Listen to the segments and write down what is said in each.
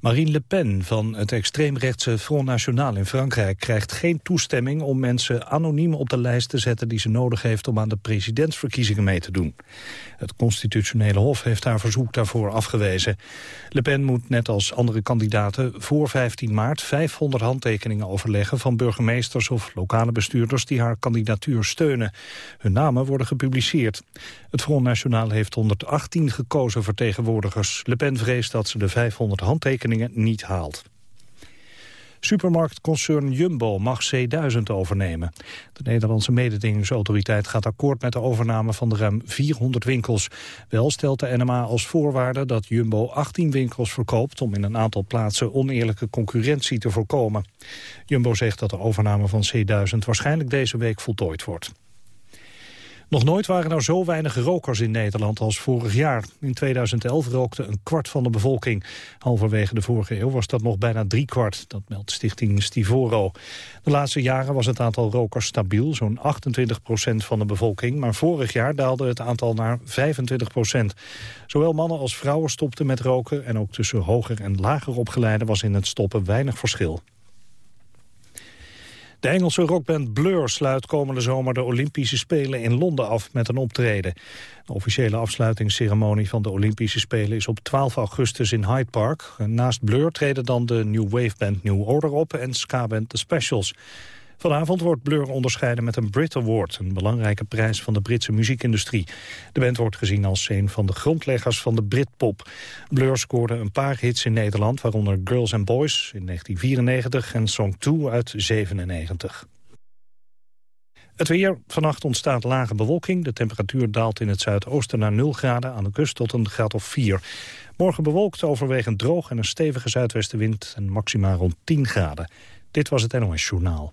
Marine Le Pen van het extreemrechtse Front National in Frankrijk krijgt geen toestemming om mensen anoniem op de lijst te zetten die ze nodig heeft om aan de presidentsverkiezingen mee te doen. Het constitutionele hof heeft haar verzoek daarvoor afgewezen. Le Pen moet net als andere kandidaten voor 15 maart 500 handtekeningen overleggen van burgemeesters of lokale bestuurders die haar kandidatuur steunen. Hun namen worden gepubliceerd. Het Front National heeft 118 gekozen vertegenwoordigers. Le Pen vreest dat ze de 500 handtekeningen niet haalt. Supermarktconcern Jumbo mag C1000 overnemen. De Nederlandse mededingingsautoriteit gaat akkoord met de overname van de ruim 400 winkels. Wel stelt de NMA als voorwaarde dat Jumbo 18 winkels verkoopt... om in een aantal plaatsen oneerlijke concurrentie te voorkomen. Jumbo zegt dat de overname van C1000 waarschijnlijk deze week voltooid wordt. Nog nooit waren er zo weinig rokers in Nederland als vorig jaar. In 2011 rookte een kwart van de bevolking. Halverwege de vorige eeuw was dat nog bijna drie kwart. Dat meldt stichting Stivoro. De laatste jaren was het aantal rokers stabiel, zo'n 28 procent van de bevolking. Maar vorig jaar daalde het aantal naar 25 procent. Zowel mannen als vrouwen stopten met roken... en ook tussen hoger en lager opgeleiden was in het stoppen weinig verschil. De Engelse rockband Blur sluit komende zomer de Olympische Spelen in Londen af met een optreden. De officiële afsluitingsceremonie van de Olympische Spelen is op 12 augustus in Hyde Park. Naast Blur treden dan de New Wave Band New Order op en ska-band The Specials. Vanavond wordt Blur onderscheiden met een Brit Award... een belangrijke prijs van de Britse muziekindustrie. De band wordt gezien als een van de grondleggers van de Britpop. Blur scoorde een paar hits in Nederland... waaronder Girls and Boys in 1994 en Song 2 uit 97. Het weer. Vannacht ontstaat lage bewolking. De temperatuur daalt in het zuidoosten naar 0 graden, aan de kust tot een graad of 4. Morgen bewolkt, overwegend droog en een stevige zuidwestenwind en maximaal rond 10 graden. Dit was het NOS Journaal.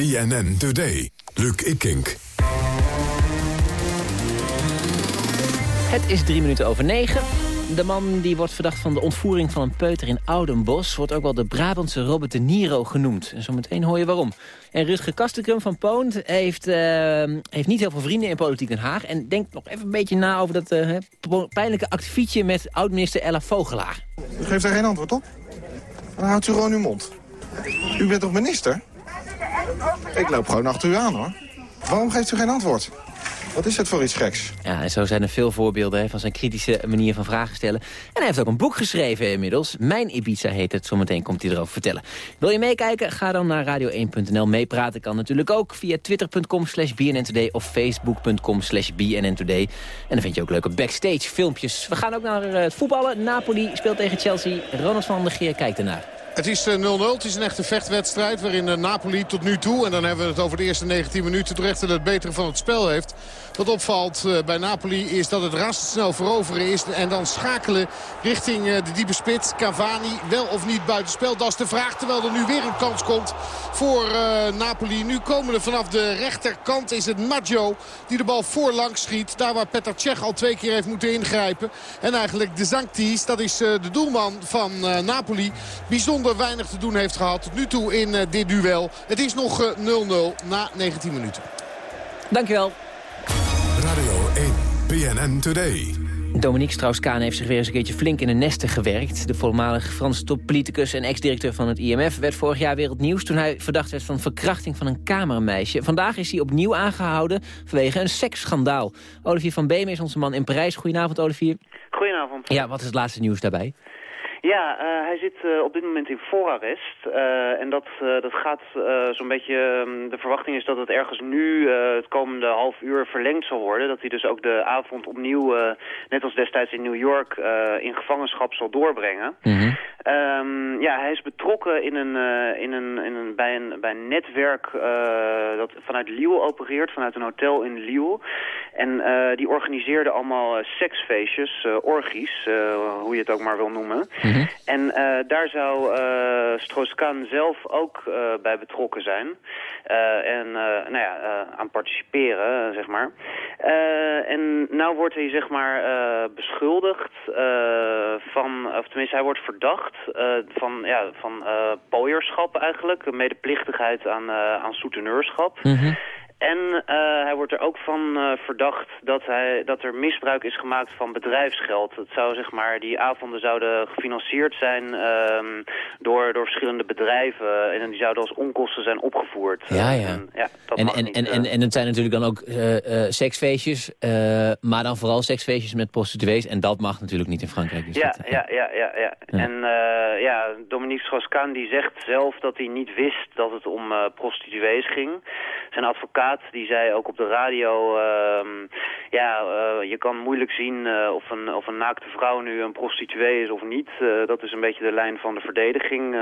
BNN Today. Luc Ikink. Het is drie minuten over negen. De man die wordt verdacht van de ontvoering van een peuter in Oudenbos... wordt ook wel de Brabantse Robert de Niro genoemd. En zometeen hoor je waarom. En Rutger Kastekum van Poont heeft, uh, heeft niet heel veel vrienden in politiek Den Haag... en denkt nog even een beetje na over dat uh, pijnlijke actifietje... met oud-minister Ella Vogelaar. U geeft daar geen antwoord op? Dan houdt u gewoon uw mond. U bent toch minister? Ik loop gewoon achter u aan, hoor. Waarom geeft u geen antwoord? Wat is het voor iets geks? Ja, en zo zijn er veel voorbeelden van zijn kritische manier van vragen stellen. En hij heeft ook een boek geschreven inmiddels. Mijn Ibiza heet het. Zometeen komt hij erover vertellen. Wil je meekijken? Ga dan naar radio1.nl. Meepraten kan natuurlijk ook via twitter.com slash bnntoday of facebook.com slash bnntoday. En dan vind je ook leuke backstage filmpjes. We gaan ook naar eh, het voetballen. Napoli speelt tegen Chelsea. Ronald van der Geer kijkt ernaar. Het is 0-0. Eh, het is een echte vechtwedstrijd waarin eh, Napoli tot nu toe... en dan hebben we het over de eerste 19 minuten... toch echt het betere van het spel heeft. Wat opvalt eh, bij Napoli is dat het razendsnel veroveren is... en dan schakelen richting de diepe spits. Cavani wel of niet buitenspel. Dat is de vraag, terwijl er nu weer een kans komt voor Napoli. Nu komen er vanaf de rechterkant is het Maggio die de bal voorlangs schiet. Daar waar Petr Cech al twee keer heeft moeten ingrijpen. En eigenlijk de Zanktis, dat is de doelman van Napoli. Bijzonder weinig te doen heeft gehad tot nu toe in uh, dit duel. Het is nog 0-0 uh, na 19 minuten. Dankjewel. Radio 1, BNN Today. Dominique Strauss-Kaan heeft zich weer eens een keertje flink in de nesten gewerkt. De voormalige Franse toppoliticus en ex-directeur van het IMF... werd vorig jaar wereldnieuws toen hij verdacht werd van verkrachting van een kamermeisje. Vandaag is hij opnieuw aangehouden vanwege een seksschandaal. Olivier van Beem is onze man in Parijs. Goedenavond, Olivier. Goedenavond. Ja, wat is het laatste nieuws daarbij? Ja, uh, hij zit uh, op dit moment in voorarrest. Uh, en dat, dat gaat zo'n beetje... Um, de verwachting is dat het ergens nu het komende half uur verlengd zal worden. Dat hij dus ook de avond opnieuw, net als destijds in New York, in gevangenschap zal doorbrengen. Mm -hmm. um, ja, hij is betrokken in een, in een, in een, bij, een, bij een netwerk dat vanuit Lille opereert, vanuit een hotel in Lille. En die organiseerde allemaal seksfeestjes, orgies, hoe je het ook maar wil noemen. Mm En daar zou Stroos-Kahn zelf ook bij betrokken zijn. en nou ja, aan participeren, zeg maar. en nou wordt hij zeg maar beschuldigd van, of tenminste hij wordt verdacht van, ja, van pooierschap eigenlijk. Medeplichtigheid aan, aan souteneurschap. Mm -hmm. En uh, hij wordt er ook van uh, verdacht dat, hij, dat er misbruik is gemaakt van bedrijfsgeld. Het zou, zeg maar, die avonden zouden gefinancierd zijn uh, door, door verschillende bedrijven. En die zouden als onkosten zijn opgevoerd. Ja, ja. En, ja, dat en, en, niet, en, en, en het zijn natuurlijk dan ook seksfeestjes. maar dan vooral seksfeestjes met prostituees. En dat mag natuurlijk niet in Frankrijk. Dus ja, dat, ja, ja, ja, ja. En ja, Dominique Strauss-Kahn die zegt zelf dat hij niet wist dat het om prostituees ging. Zijn advocaat die zei ook op de radio... Uh, ja, uh, je kan moeilijk zien uh, of, een, of een naakte vrouw nu een prostituee is of niet. Uh, dat is een beetje de lijn van de verdediging.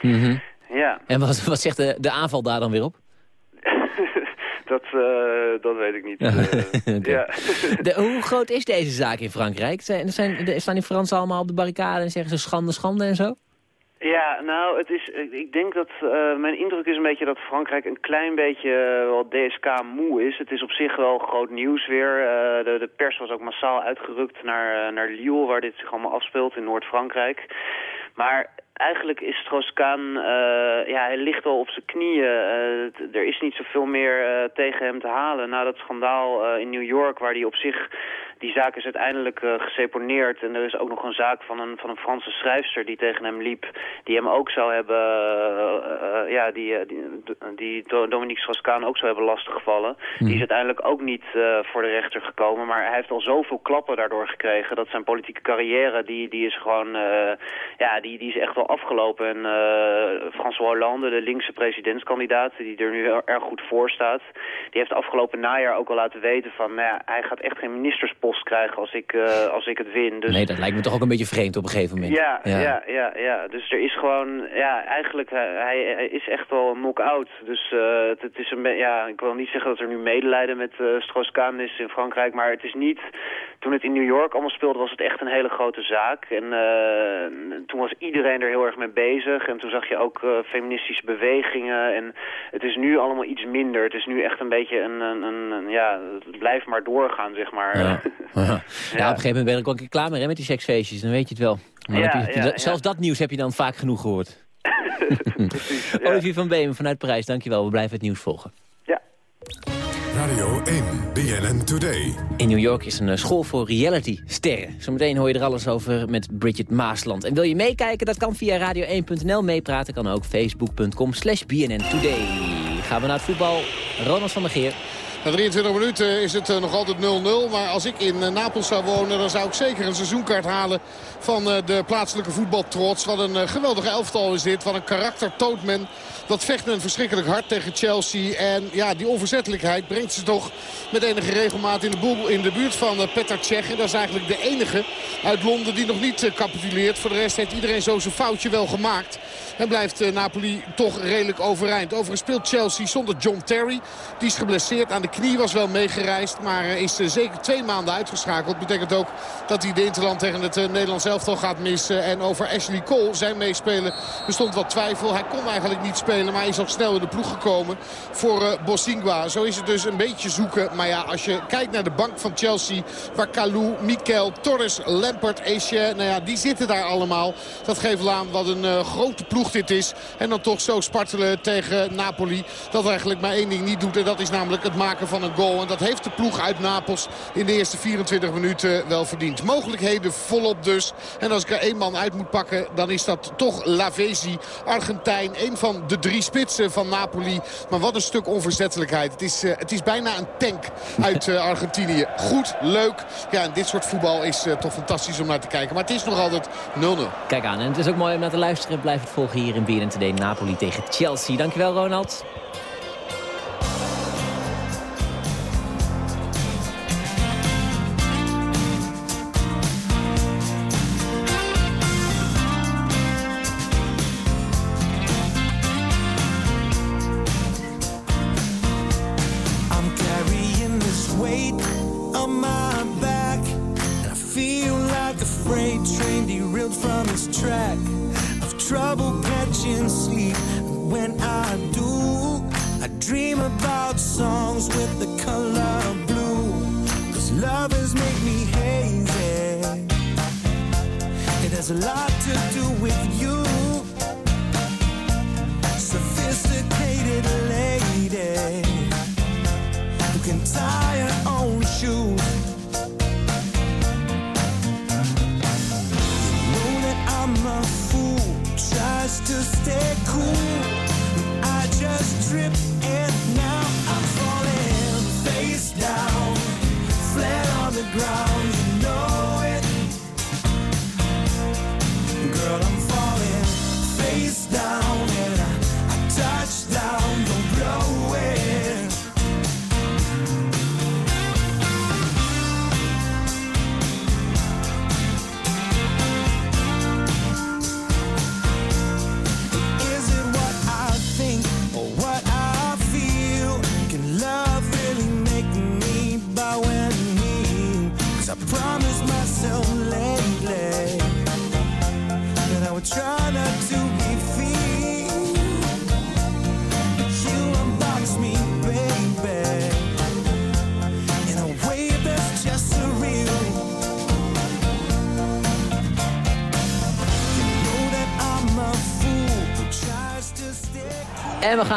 Mm -hmm. Ja. En wat, wat zegt de, de aanval daar dan weer op? dat, dat weet ik niet. ja. de, hoe groot is deze zaak in Frankrijk? Zijn, zijn, staan die Fransen allemaal op de barricade en zeggen ze schande, schande en zo? Ja, nou, het is, ik denk dat uh, mijn indruk is een beetje dat Frankrijk een klein beetje uh, wel DSK moe is. Het is op zich wel groot nieuws weer. Uh, de, de, pers was ook massaal uitgerukt naar, naar Lille, waar dit zich allemaal afspeelt in Noord-Frankrijk. Maar eigenlijk is Strauss-Kaan, ja, hij ligt al op zijn knieën. er is niet zoveel meer tegen hem te halen na dat schandaal in New York, waar hij op zich die zaak is uiteindelijk uh, geseponeerd. En er is ook nog een zaak van een, van een Franse schrijfster die tegen hem liep. Die hem ook zou hebben, uh, uh, ja, die, die, die Dominique ook zou hebben lastiggevallen. Hmm. Die is uiteindelijk ook niet voor de rechter gekomen. Maar hij heeft al zoveel klappen daardoor gekregen. Dat zijn politieke carrière, die, die is gewoon, ja, die, die is echt wel afgelopen. En François Hollande, de linkse presidentskandidaat, die er nu erg goed voor staat. Die heeft afgelopen najaar ook al laten weten van, nou ja, hij gaat echt geen ministerspost krijgen als ik, uh, als ik het win. Dus... Nee, dat lijkt me toch ook een beetje vreemd op een gegeven moment. Ja, ja, ja, ja. ja. Dus er is gewoon, ja, eigenlijk, hij, hij is echt wel knock-out. Dus uh, het, het, is een ja, ik wil niet zeggen dat er nu medelijden met uh, Strauss-Kaan is in Frankrijk, maar het is niet, toen het in New York allemaal speelde, was het echt een hele grote zaak. En toen was iedereen er heel erg mee bezig. En toen zag je ook uh, feministische bewegingen. En het is nu allemaal iets minder. Het is nu echt een beetje een, een, een, ja, het blijft maar doorgaan, zeg maar. Ja. ja. ja, op een gegeven moment ben ik ook een keer klaar mee hè, met die seksfeestjes. Dan weet je het wel. Ja, je, ja, zelfs dat nieuws heb je dan vaak genoeg gehoord. Precies, Olivier van Beemen vanuit Parijs, dankjewel. We blijven het nieuws volgen. Ja. Radio 1, BNN Today. In New York is een eh, school voor reality-sterren. Zometeen hoor je er alles over met Bridget Maasland. En wil je meekijken? Dat kan via radio1.nl. Meepraten kan ook facebook.com slash BNN Today. Gaan we naar het voetbal. Ronald van der Geer. Na 23 minuten is het eh, nog altijd 0-0. Maar als ik in eh, Napels zou wonen, dan zou ik zeker een seizoenkaart halen van de plaatselijke voetbaltrots. Wat een geweldige elftal is dit. Wat een karakter toont men. Dat vecht men verschrikkelijk hard tegen Chelsea. En ja, die onverzettelijkheid brengt ze toch met enige regelmaat in de, boel, in de buurt van Petr Cech. En dat is eigenlijk de enige uit Londen die nog niet capituleert. Voor de rest heeft iedereen zo zijn foutje wel gemaakt. En blijft Napoli toch redelijk overeind. Overigens speelt Chelsea zonder John Terry. Die is geblesseerd aan de knie, was wel meegereisd. Maar is zeker twee maanden uitgeschakeld. Betekent ook dat hij de Interland tegen het Nederlands elftal gaat missen. En over Ashley Cole, zijn meespelen, bestond wat twijfel. Hij kon eigenlijk niet spelen. Maar hij is al snel in de ploeg gekomen voor Bosingwa. Zo is het dus een beetje zoeken. Maar ja, als je kijkt naar de bank van Chelsea... waar Kalou, Mikel, Torres, Lampert, Esche... nou ja, die zitten daar allemaal. Dat geeft aan wat een grote ploeg dit is. En dan toch zo spartelen tegen Napoli. Dat eigenlijk maar één ding niet doet. En dat is namelijk het maken van een goal. En dat heeft de ploeg uit Napels in de eerste 24 minuten wel verdiend. Mogelijkheden volop dus. En als ik er één man uit moet pakken, dan is dat toch Lavesi, Argentijn. Een van de drie spitsen van Napoli. Maar wat een stuk onverzettelijkheid. Het is, uh, het is bijna een tank uit uh, Argentinië. Goed, leuk. Ja, en dit soort voetbal is uh, toch fantastisch om naar te kijken. Maar het is nog altijd 0-0. Kijk aan, en het is ook mooi om naar te luisteren. Blijf het volgen hier in BNN Today. Napoli tegen Chelsea. Dankjewel, Ronald. En we gaan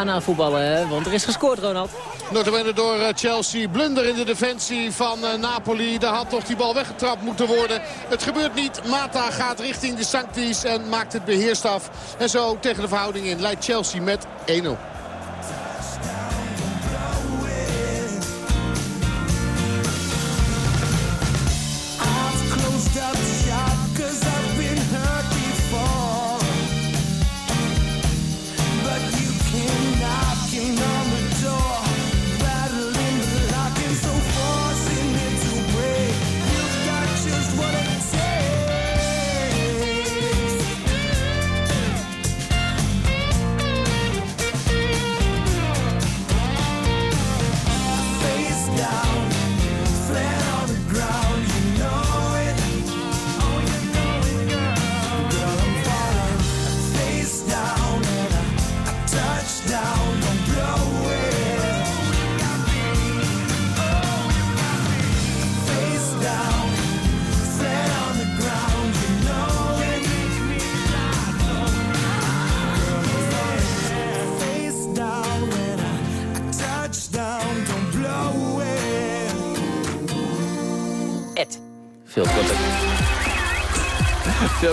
naar voetballen, hè? want er is gescoord, Ronald. Notabene door eh, Chelsea. Blunder in de defensie van eh, Napoli. Daar had toch die bal weggetrapt moeten worden. Het gebeurt niet. Mata gaat richting de Sanctis en maakt het beheerst af. En zo tegen de verhouding in leidt Chelsea met 1-0.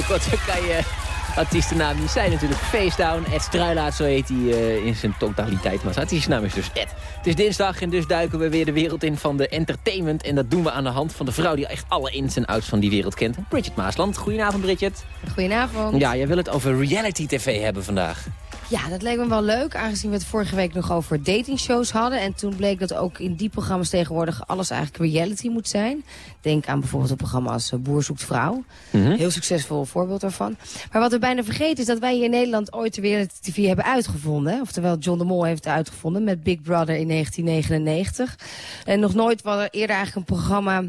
Korter kan je artiestennaam niet zijn natuurlijk. Facedown, Ed Struilaat, zo heet hij uh, in zijn totaliteit. Maar zijn artiestennaam is dus Ed. Het is dinsdag en dus duiken we weer de wereld in van de entertainment. En dat doen we aan de hand van de vrouw die echt alle ins en outs van die wereld kent. Bridget Maasland. Goedenavond, Bridget. Goedenavond. Ja, jij wil het over reality tv hebben vandaag. Ja, dat leek me wel leuk, aangezien we het vorige week nog over datingshows hadden. En toen bleek dat ook in die programma's tegenwoordig alles eigenlijk reality moet zijn. Denk aan bijvoorbeeld een programma als eh, Boer zoekt vrouw. Mm Heel succesvol voorbeeld daarvan. Maar wat we bijna vergeten is dat wij hier in Nederland ooit de reality tv hebben uitgevonden. Oftewel John de Mol heeft het uitgevonden met Big Brother in 1999. En nog nooit was er eerder eigenlijk een programma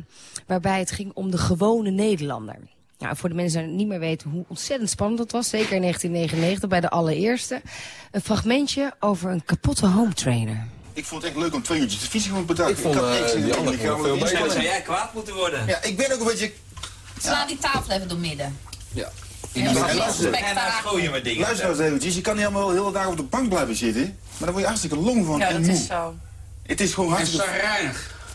waarbij het ging om de gewone Nederlander. Nou, voor de mensen die niet meer weten hoe ontzettend spannend dat was. Zeker in 1999 bij de allereerste. Een fragmentje over een kapotte home trainer. Ik vond het echt leuk om twee uurtjes de visie van bedacht. Ik vond ik had niks uh, die andere veel beter. Zou jij kwaad moeten worden? Ja, ik ben ook een beetje... Sla die tafel even door midden. Ja. En dan luister, met dingen. Luister nou eens eventjes, je kan niet allemaal heel de hele dag op de bank blijven zitten. Maar dan word je hartstikke long van ja, en dat moe. is zo. Het is gewoon hartstikke... En.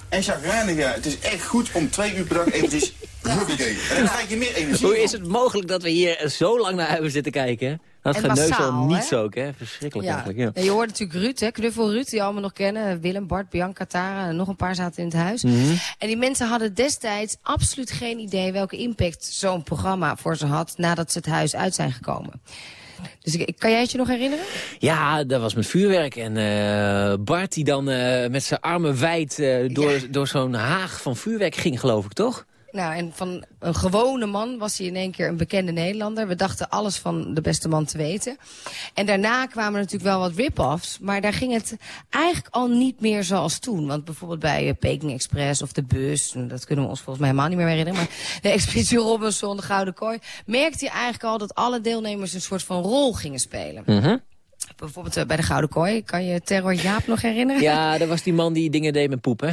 En chagrijnig, ja. Het is echt goed om twee uur per dag eventjes... Huppakee. En dan krijg je meer energie. Hoe is het mogelijk dat we hier zo lang naar hebben zitten kijken? Dat massaal, al niets hè? ook, hè? Verschrikkelijk Ja. eigenlijk, ja. En je hoort natuurlijk Ruud, hè, Knuffel Ruud, die allemaal nog kennen. Willem, Bart, Bianca, Tara en nog een paar zaten in het huis. Mhm. En die mensen hadden destijds absoluut geen idee welke impact zo'n programma voor ze had nadat ze het huis uit zijn gekomen. Dus ik, kan jij het je nog herinneren? Ja, dat was met vuurwerk. En eh, Bart die dan eh, met zijn armen wijd eh, door, door zo'n haag van vuurwerk ging, geloof ik, toch? Nou, en van een gewone man was hij in één keer een bekende Nederlander. We dachten alles van de beste man te weten. En daarna kwamen er natuurlijk wel wat rip-offs. Maar daar ging het eigenlijk al niet meer zoals toen. Want bijvoorbeeld bij eh, Peking Express of de bus... dat kunnen we ons volgens mij helemaal niet meer herinneren... maar de Expeditie Robinson, de Gouden Kooi... merkte je eigenlijk al dat alle deelnemers een soort van rol gingen spelen. Mhm. Bijvoorbeeld eh, bij de Gouden Kooi. Kan je Terror Jaap nog herinneren? Ja, dat was die man die dingen deed met poep, hè?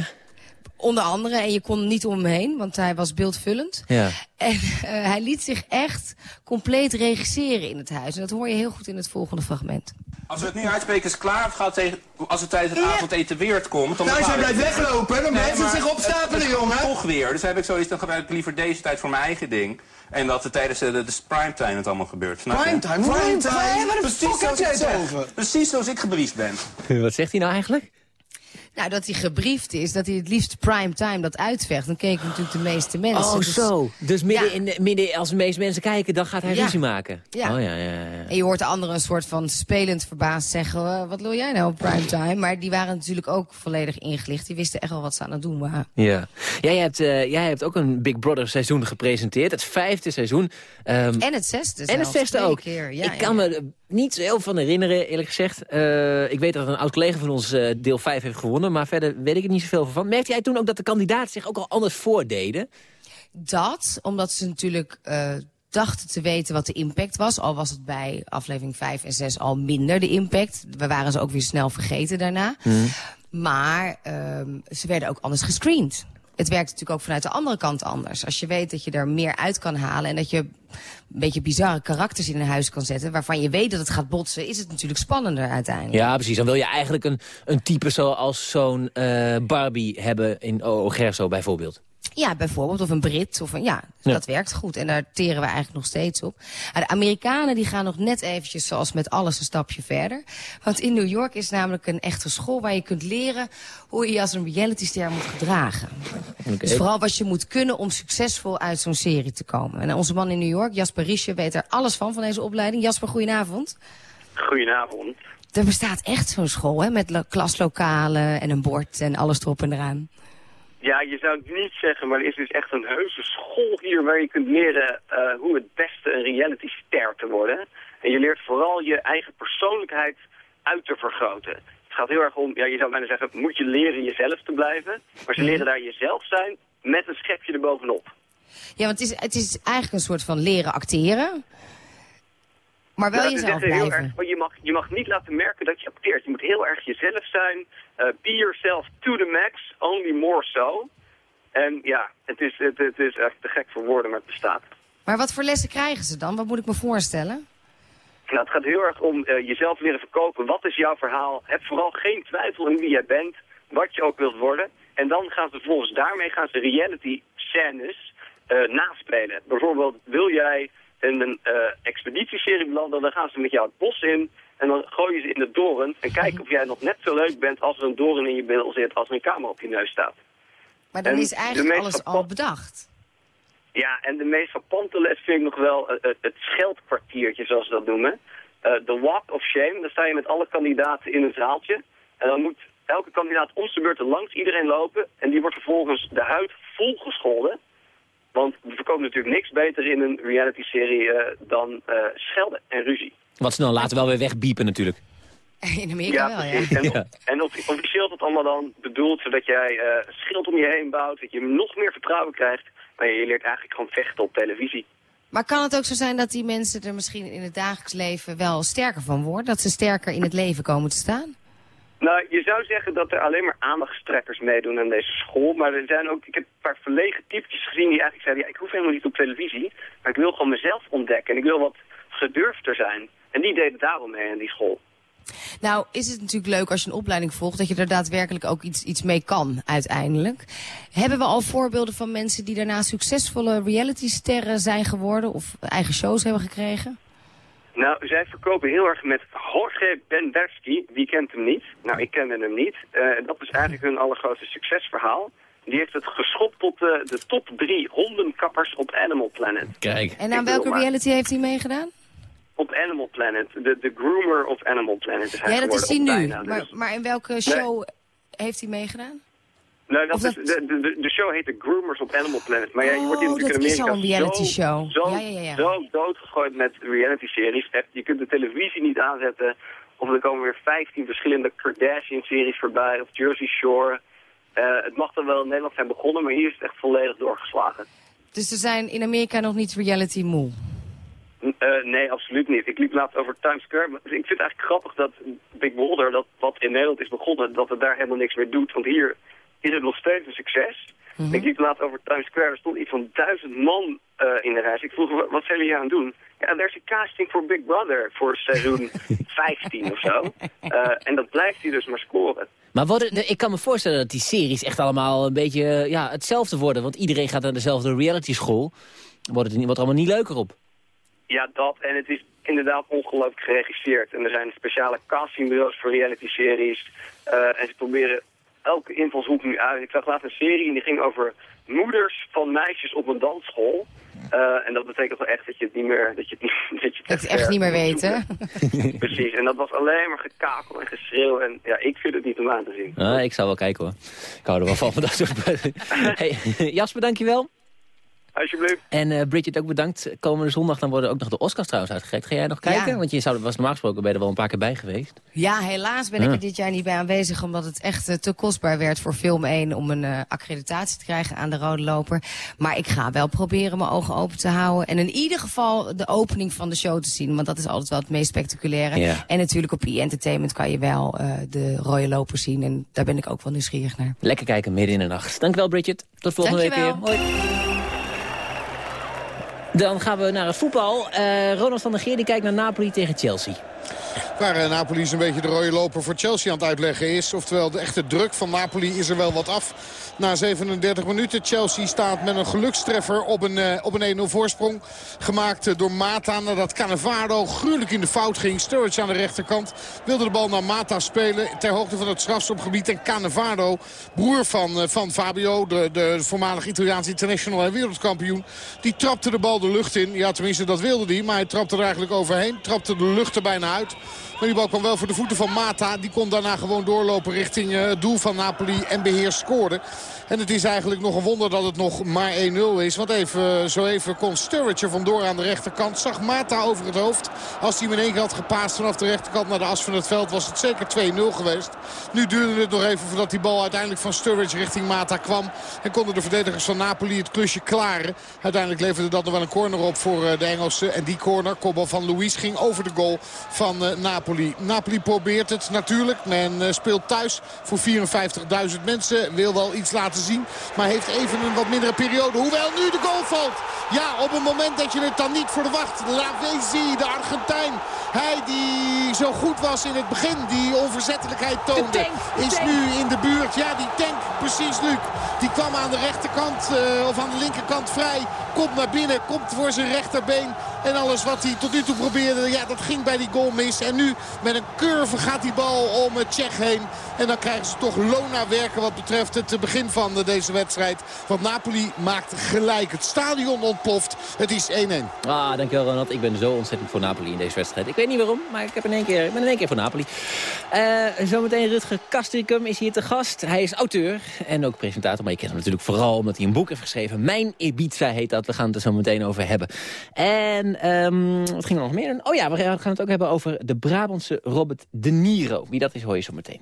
Onder andere, en je kon niet om hem heen, want hij was beeldvullend. Ja. En eh, hij liet zich echt compleet regisseren in het huis. En dat hoor je heel goed in het volgende fragment. Als we het nu uitspreken is het klaar of gaat tegen, als het tijdens het avondeten weer het komt... Dan Nou, als ik- blijft weglopen, dan blijft het zich opstapelen, het- het jongen. toch weer. Dus heb ik zoiets, dan gebruik ik liever deze tijd voor mijn eigen ding. En dat het tijdens de, de, de primetime het allemaal gebeurt. Snap? Primetime? Primetime? Primetime? De Precies zoals ik jij het zeg. over? Precies zoals ik gebriefd ben. Wat zegt hij nou eigenlijk? Nou, dat hij gebriefd is, dat hij het liefst prime time dat uitvecht. Dan keken natuurlijk de meeste mensen. Oh, Dus- zo. Dus midden Ja. in de, midden, als de meeste mensen kijken, dan gaat hij Ja. ruzie maken. Ja. Oh, ja, ja, ja. En je hoort de anderen een soort van spelend verbaasd zeggen... eh, wat wil jij nou op primetime? Maar die waren natuurlijk ook volledig ingelicht. Die wisten echt wel wat ze aan het doen waren. Ja. Jij, hebt, eh, jij hebt ook een Big Brother seizoen gepresenteerd. Het vijfde seizoen. Ehm, En het zesde en het zelfs, zesde twee ook. Keer. Ja, ik kan me niet zo heel van herinneren, eerlijk gezegd. Eh, ik weet dat een oud-collega van ons eh, deel 5 heeft gewonnen. Maar verder weet ik er niet zoveel van. Merkte jij toen ook dat de kandidaten zich ook al anders voordeden? Dat, omdat ze natuurlijk eh, dachten te weten wat de impact was. Al was het bij aflevering 5 en 6 al minder de impact. We waren ze ook weer snel vergeten daarna. Maar ehm, ze werden ook anders gescreend. Het werkt natuurlijk ook vanuit de andere kant anders. Als je weet dat je er meer uit kan halen... en dat je een beetje bizarre karakters in een huis kan zetten... waarvan je weet dat het gaat botsen... is het natuurlijk spannender uiteindelijk. Ja, precies. Dan wil je eigenlijk een, een type zoals zo'n eh, Barbie hebben in O.O. Gerso bijvoorbeeld. Ja, bijvoorbeeld. Of een Brit. Of een, ja, Ja. dat werkt goed. En daar teren we eigenlijk nog steeds op. Maar de Amerikanen die gaan nog net eventjes zoals met alles een stapje verder. Want in New York is namelijk een echte school waar je kunt leren hoe je je als een realityster moet gedragen. Dus vooral wat je moet kunnen om succesvol uit zo'n serie te komen. En onze man in New York, Jasper Riesje, weet er alles van, van deze opleiding. Jasper, goedenavond. Goedenavond. Er bestaat echt zo'n school, hè, met lo- klaslokalen en een bord en alles erop en eraan. Ja, je zou het niet zeggen, maar er is dus echt een heuse school hier waar je kunt leren eh, hoe het beste een reality ster te worden. En je leert vooral je eigen persoonlijkheid uit te vergroten. Het gaat heel erg om, ja, je zou bijna zeggen, moet je leren jezelf te blijven. Maar ze leren daar jezelf zijn met een schepje erbovenop. Ja, want het is, het is eigenlijk een soort van leren acteren. Maar wel Nou, ze jezelf blijven. erg, je, mag, je mag niet laten merken dat je acteert. Je moet heel erg jezelf zijn. Eh, be yourself to the max, only more so. En ja, het is, het, het is echt te gek voor woorden, maar het bestaat. Maar wat voor lessen krijgen ze dan? Wat moet ik me voorstellen? Nou, het gaat heel erg om eh, jezelf leren verkopen. Wat is jouw verhaal? Heb vooral geen twijfel in wie jij bent, wat je ook wilt worden. En dan gaan ze volgens daarmee gaan ze reality scènes eh, naspelen. Bijvoorbeeld, wil jij in een eh, expeditieserie belanden, dan gaan ze met jou het bos in. En dan gooien ze in de doren en kijken of jij nog net zo leuk bent als er een doorn in je bil zit, als er een camera op je neus staat. Maar dan En is eigenlijk alles al bedacht. Ja, en de meest les vind ik nog wel het, het scheldkwartiertje, zoals ze dat noemen. Eh, De walk of shame, dan sta je met alle kandidaten in een zaaltje. En dan moet elke kandidaat om zijn beurt langs iedereen lopen. En die wordt vervolgens de huid vol gescholden. Want we verkopen natuurlijk niks beter in een reality-serie eh, dan eh, schelden en ruzie. Wat ze dan later wel weer wegbiepen natuurlijk. In Amerika wel, ja. En, en offi- officieel is dat allemaal dan bedoeld zodat jij eh schild om je heen bouwt, dat je nog meer vertrouwen krijgt. Maar je leert eigenlijk gewoon vechten op televisie. Maar kan het ook zo zijn dat die mensen er misschien in het dagelijks leven wel sterker van worden? Dat ze sterker in het leven komen te staan? Nou, je zou zeggen dat er alleen maar aandachtstrekkers meedoen aan deze school. Maar er zijn ook, ik heb een paar verlegen typetjes gezien die eigenlijk zeiden... ja, ik hoef helemaal niet op televisie, maar ik wil gewoon mezelf ontdekken. En ik wil wat gedurfder zijn. En die deden daarom mee aan die school. Nou, is het natuurlijk leuk als je een opleiding volgt... dat je er daadwerkelijk ook iets, iets mee kan, uiteindelijk. Hebben we al voorbeelden van mensen die daarna succesvolle realitysterren zijn geworden... of eigen shows hebben gekregen? Nou, zij verkopen heel erg met Jorge Benderski. Wie kent hem niet? Nou, ik kende hem niet. Uh, dat is eigenlijk hun allergrootste succesverhaal. Die heeft het geschopt tot uh, de top drie hondenkappers op Animal Planet. Kijk. En aan welke reality heeft hij meegedaan? Op Animal Planet. De, de groomer of Animal Planet is hij Ja, dat is hij nu. bijna, maar, dus. maar in welke show heeft hij meegedaan? Dat is, dat- de, de, de show heet The Groomers op Animal Planet. Maar ja, je wordt hier Oh, natuurlijk in dat is Amerika zo'n reality zo, show. Zo, Ja, ja, ja. zo doodgegooid met reality-series. Je kunt de televisie niet aanzetten. Of er komen weer 15 verschillende Kardashian-series voorbij. Of Jersey Shore. Eh, het mag dan wel in Nederland zijn begonnen, maar hier is het echt volledig doorgeslagen. Dus er zijn in Amerika nog niet reality moe. Eh, nee, absoluut niet. Ik liep laatst over Times Square. maar Ik vind het eigenlijk grappig dat Big Brother, dat wat in Nederland is begonnen, dat het daar helemaal niks meer doet. Want hier is het nog steeds een succes. Ik liep laatst over Times Square. Er stond iets van duizend man eh, in de reis. Ik vroeg, "Wa- wat zijn jullie aan het doen? Ja, er is een casting voor Big Brother voor seizoen 15 of zo. Eh, en dat blijft hij dus maar scoren. Maar de- ik kan me voorstellen dat die series echt allemaal een beetje eh, ja, hetzelfde worden. Want iedereen gaat naar dezelfde reality school. Wordt het niet- wordt er allemaal niet leuker op. Ja, dat. En het is inderdaad ongelooflijk geregisseerd. En er zijn speciale castingbureaus voor reality-series. Eh, en ze proberen elke invalshoek nu uit. Ik zag laatst een serie en die ging over moeders van meisjes op een dansschool. Eh, en dat betekent wel echt dat je het niet meer... Dat je het, niet, dat je het Dat is echt niet meer weten. Precies. En dat was alleen maar gekakel en geschreeuw. En ja, ik vind het niet om aan te zien. Ah, ik zou wel kijken hoor. Ik hou er wel van. van dat soort... hey, Jasper, dankjewel. Alsjeblieft. En eh, Bridget ook bedankt. Komende zondag dan worden ook nog de Oscars trouwens uitgereikt. Ga jij nog kijken? Ja. Want je zou, was normaal gesproken je er wel een paar keer bij geweest. Ja, helaas ben ik er dit jaar niet bij aanwezig... omdat het echt eh, te kostbaar werd voor Film 1... om een eh, accreditatie te krijgen aan de Rode Loper. Maar ik ga wel proberen mijn ogen open te houden... en in ieder geval de opening van de show te zien... want dat is altijd wel het meest spectaculaire. Ja. En natuurlijk op e-entertainment kan je wel eh, de Rode Loper zien... en daar ben ik ook wel nieuwsgierig naar. Lekker kijken midden in de nacht. Dankjewel Bridget. Tot volgende week weer. Dankjewel. Hoi. Dan gaan we naar het voetbal. Eh, Ronald van der Geer die kijkt naar Napoli tegen Chelsea. Waar eh, Napoli een beetje de rode loper voor Chelsea aan het uitleggen is. Oftewel, de echte druk van Napoli is er wel wat af. Na 37 minuten. Chelsea staat met een gelukstreffer op een, eh, op een 1-0 voorsprong. Gemaakt eh, door Mata nadat Cannavaro gruwelijk in de fout ging. Sturridge aan de rechterkant wilde de bal naar Mata spelen. Ter hoogte van het strafstopgebied. En Cannavaro, broer van, van Fabio, de, de voormalig Italiaanse international en wereldkampioen. Die trapte de bal de lucht in. Ja, tenminste dat wilde hij. Maar hij trapte er eigenlijk overheen. Trapte de lucht er bijna uit. Maar die bal kwam wel voor de voeten van Mata. Die kon daarna gewoon doorlopen richting eh, het doel van Napoli en beheers scoorde. En het is eigenlijk nog een wonder dat het nog maar 1-0 is. Want even, zo even kon Sturridge vandoor aan de rechterkant. Zag Mata over het hoofd. Als hij hem in één keer had gepaast vanaf de rechterkant naar de as van het veld... was het zeker 2-0 geweest. Nu duurde het nog even voordat die bal uiteindelijk van Sturridge richting Mata kwam. En konden de verdedigers van Napoli het klusje klaren. Uiteindelijk leverde dat nog wel een corner op voor eh, de Engelsen. En die corner, kopbal van Luis, ging over de goal van eh, Napoli. Napoli probeert het natuurlijk. Men eh, speelt thuis voor 54.000 mensen. Wil wel iets laten zien. Maar heeft even een wat mindere periode. Hoewel nu de goal valt. Ja, op een moment dat je het dan niet verwacht. Lavezzi, de Argentijn. Hij die zo goed was in het begin. Die onverzettelijkheid toonde. is nu in de buurt. Ja, die tank. Precies, Luc. Die kwam aan de rechterkant eh, of aan de linkerkant vrij. Komt naar binnen. Komt voor zijn rechterbeen. En alles wat hij tot nu toe probeerde, ja, dat ging bij die goal mis. En nu met een curve gaat die bal om het Tsjech heen. En dan krijgen ze toch loon naar werken wat betreft het begin van deze wedstrijd. Want Napoli maakt gelijk. Het stadion ontploft. Het is 1-1. Ah, dankjewel Ronald. Ik ben zo ontzettend voor Napoli in deze wedstrijd. Ik weet niet waarom, maar ik, heb in één keer, ben in één keer voor Napoli. Eh, zometeen Rutger Kastrikum is hier te gast. Hij is auteur en ook presentator. Maar je kent hem natuurlijk vooral omdat hij een boek heeft geschreven. Mijn Ibiza heet dat. We gaan het er zo meteen over hebben. En ehm, wat ging er nog meer? Oh ja, we gaan het ook hebben over de Brabantse Robert De Niro. Wie dat is hoor je zo meteen.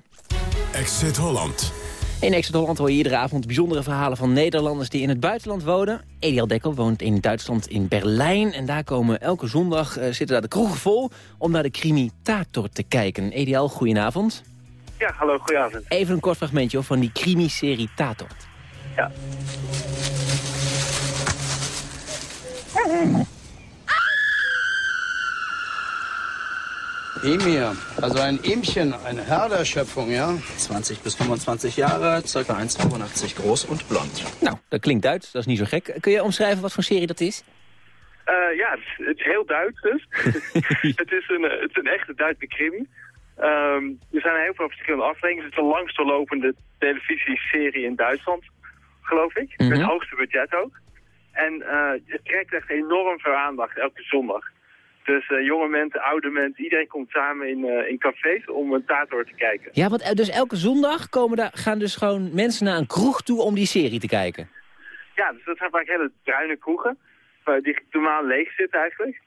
Exit Holland. In Exit Holland hoor je iedere avond bijzondere verhalen van Nederlanders die in het buitenland wonen. Edial Dekkel woont in Duitsland in Berlijn. En daar komen elke zondag, eh, zitten daar de kroegen vol om naar de Crimitator te kijken. Edial, goedenavond. Ja, hallo, goedenavond. Even een kort fragmentje hoor, van die crimi-serie Tator. Ja. Emir, also ein Ämchen, eine Herderschöpfung, ja? 20 bis 25 Jahre, circa 1,85 groß und blond. Nou, dat klinkt Duits, dat is niet zo gek. Kun je omschrijven wat voor serie dat is? Uh, ja, het is, het is, heel Duits dus. het, is een, het is een echte Duitse crimi. Um, er zijn heel veel verschillende afleveringen. Het is de langst lopende televisieserie in Duitsland, geloof ik. Mm -hmm. Met het hoogste budget ook. En uh, het trekt echt enorm veel aandacht elke zondag. Dus uh, jonge mensen, oude mensen, iedereen komt samen in, uh, in cafés om een tator te kijken. Ja, want dus elke zondag komen daar, gaan dus gewoon mensen naar een kroeg toe om die serie te kijken? Ja, dus dat zijn vaak hele bruine kroegen, die normaal leeg zitten eigenlijk.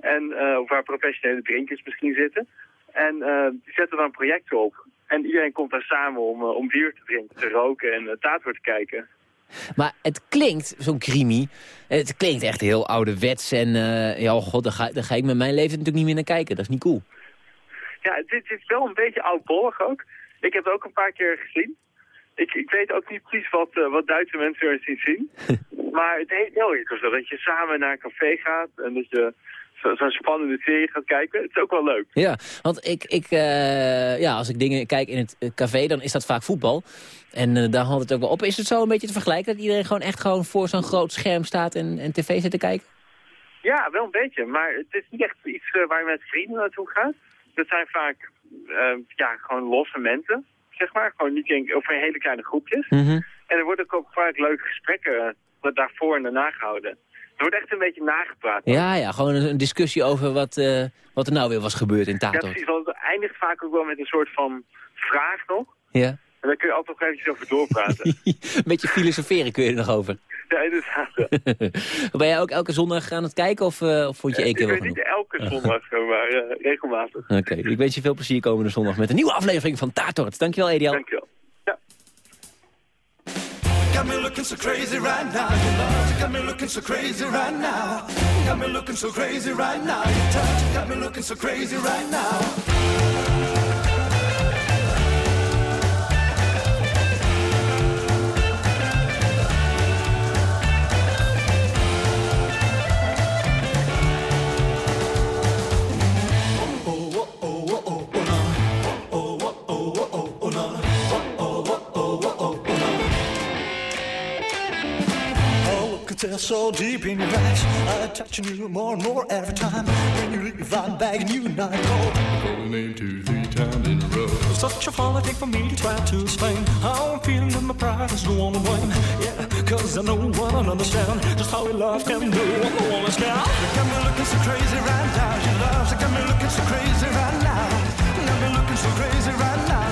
En uh, of waar professionele drinkers misschien zitten. En die zetten dan projecten op. En iedereen komt daar samen om, om bier te drinken, te roken en uh, tator te kijken. Maar het klinkt, zo'n crimi, het klinkt echt heel ouderwets. En uh, ja, oh god, daar ga, daar ga ik met mijn leven natuurlijk niet meer naar kijken. Dat is niet cool. Ja, dit is wel een beetje oudbollig ook. Ik heb het ook een paar keer gezien. Ik, ik weet ook niet precies wat, uh, wat Duitse mensen er zien zien. maar het heet heel iets of zo. Dat je samen naar een café gaat en dat je zo'n zo spannende serie gaat kijken. Het is ook wel leuk. Ja, want ik, ik, uh, ja, als ik dingen kijk in het café, dan is dat vaak voetbal. En uh, daar hangt het ook wel op. Is het zo een beetje te vergelijken dat iedereen gewoon echt gewoon voor zo'n groot scherm staat en, en tv zit te kijken? Ja, wel een beetje. Maar het is niet echt iets uh, waar je met vrienden naartoe gaat. Dat zijn vaak ja, gewoon losse mensen, zeg maar. Gewoon niet in, in hele kleine groepjes. Mm -hmm. En er worden ook vaak leuke gesprekken daarvoor en daarna gehouden. Wordt echt een beetje nagepraat. Ja, ja, gewoon een, discussie over wat, uh, wat er nou weer was gebeurd in Tato. Ja, precies. Want het eindigt vaak ook wel met een soort van vraag nog. Ja. En daar kun je altijd nog eventjes over doorpraten. een beetje filosoferen kun je er nog over. Ja, inderdaad. ben jij ook elke zondag aan het kijken of, uh, of vond je één keer wel niet elke zondag, maar uh, regelmatig. Oké, okay. ik wens je veel plezier komende zondag met een nieuwe aflevering van Tatort. Dankjewel, Edial. Dankjewel. Got me looking so crazy right now. Your love got me looking so crazy right now. Got me looking so crazy right now. Your touch got me looking so crazy right now. They're so deep in your eyes. I'm touching you more and more every time. When you leave, I'm begging you not to go. Calling name two, three times in a row. Such a holiday for me to try to explain. How I'm feeling that my pride is the one to blame. Yeah, cause I know one and understand just how your love can do what no one else can. You got me looking so crazy right now. Your love got me looking so crazy right now. Got me looking so crazy right now.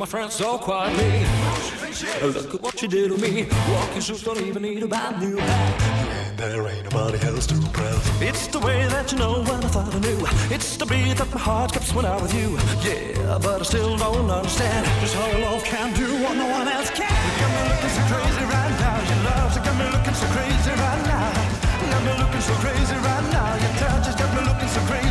My friends so quietly, look at what you did to me. Walking shoes don't even need a brand new bag. There ain't nobody else to impress. It's the way that you know when I thought I knew. It's the beat that my heart keeps when I'm with you. Yeah, but I still don't understand just how love can do what no one else can. You got me looking so crazy right now. Your love's got me looking so crazy right now. You Got me looking so crazy right now. Your touch has got me looking so crazy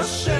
Russia.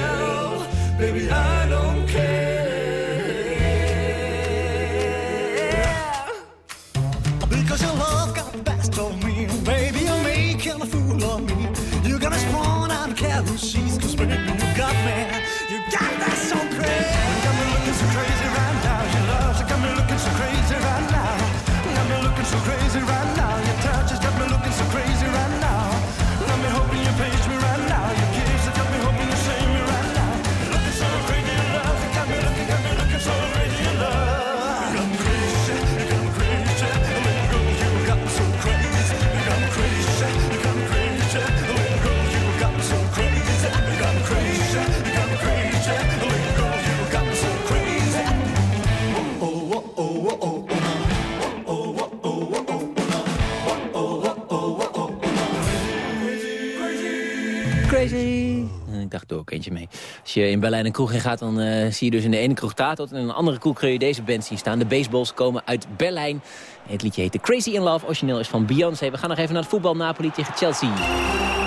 Ik dacht, ook eentje mee. Als je in Berlijn een kroeg in gaat, dan eh, zie je dus in de ene kroeg Tato... en in een andere kroeg kun je deze band zien staan. De Baseballs komen uit Berlijn. Het liedje heet The Crazy in Love. Origineel is van Beyoncé. We gaan nog even naar het voetbal Napoli tegen Chelsea.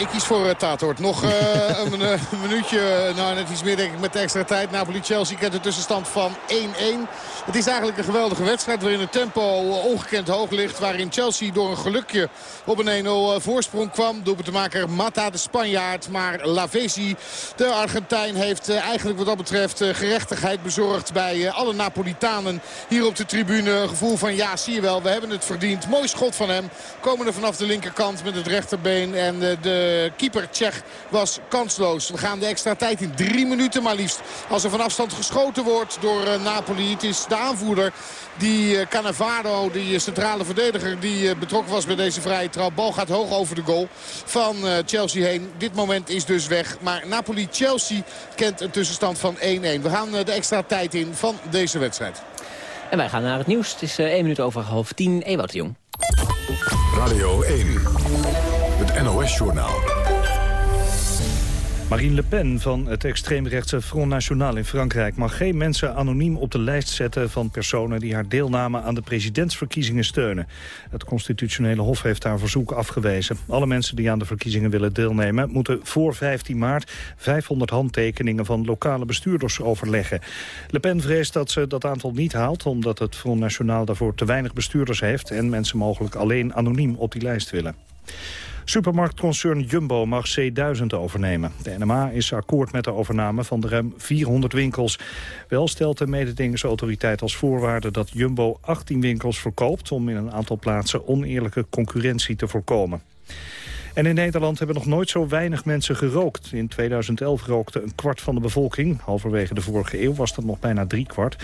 Ik kies voor uh, Tatort. Nog uh, een, uh, minuutje, nou net iets meer denk ik met de extra tijd. Napoli-Chelsea kent de tussenstand van 1-1. Het is eigenlijk een geweldige wedstrijd waarin het tempo ongekend hoog ligt. Waarin Chelsea door een gelukje op een 1-0 voorsprong kwam. maken Mata, de Spanjaard. Maar Lavesi, de Argentijn, heeft eigenlijk wat dat betreft gerechtigheid bezorgd bij alle Napolitanen hier op de tribune. Een gevoel van ja, zie je wel, we hebben het verdiend. Mooi schot van hem. Komen er vanaf de linkerkant met het rechterbeen en de keeper Tsjech was kansloos. We gaan de extra tijd in drie minuten maar liefst. Als er van afstand geschoten wordt door uh, Napoli. Het is de aanvoerder, die uh, Cannavaro, die centrale verdediger... die betrokken was bij deze vrije trap. Bal gaat hoog over de goal van Chelsea heen. Dit moment is dus weg. Maar Napoli-Chelsea kent een tussenstand van 1-1. We gaan de extra tijd in van deze wedstrijd. En wij gaan naar het nieuws. Het is 1 minuut over half 10. Ewout de Jong. Radio 1. NOS-journaal. Marine Le Pen van het extreemrechtse Front National in Frankrijk... mag geen mensen anoniem op de lijst zetten van personen... die haar deelname aan de presidentsverkiezingen steunen. Het constitutionele hof heeft haar verzoek afgewezen. Alle mensen die aan de verkiezingen willen deelnemen... moeten voor 15 maart 500 handtekeningen van lokale bestuurders overleggen. Le Pen vreest dat ze dat aantal niet haalt... omdat het Front National daarvoor te weinig bestuurders heeft... en mensen mogelijk alleen anoniem op die lijst willen. Supermarktconcern Jumbo mag C1000 overnemen. De NMA is akkoord met de overname van de ruim 400 winkels. Wel stelt de mededingingsautoriteit als voorwaarde dat Jumbo 18 winkels verkoopt... om in een aantal plaatsen oneerlijke concurrentie te voorkomen. En in Nederland hebben nog nooit zo weinig mensen gerookt. In 2011 rookte een kwart van de bevolking. Halverwege de vorige eeuw was dat nog bijna drie kwart.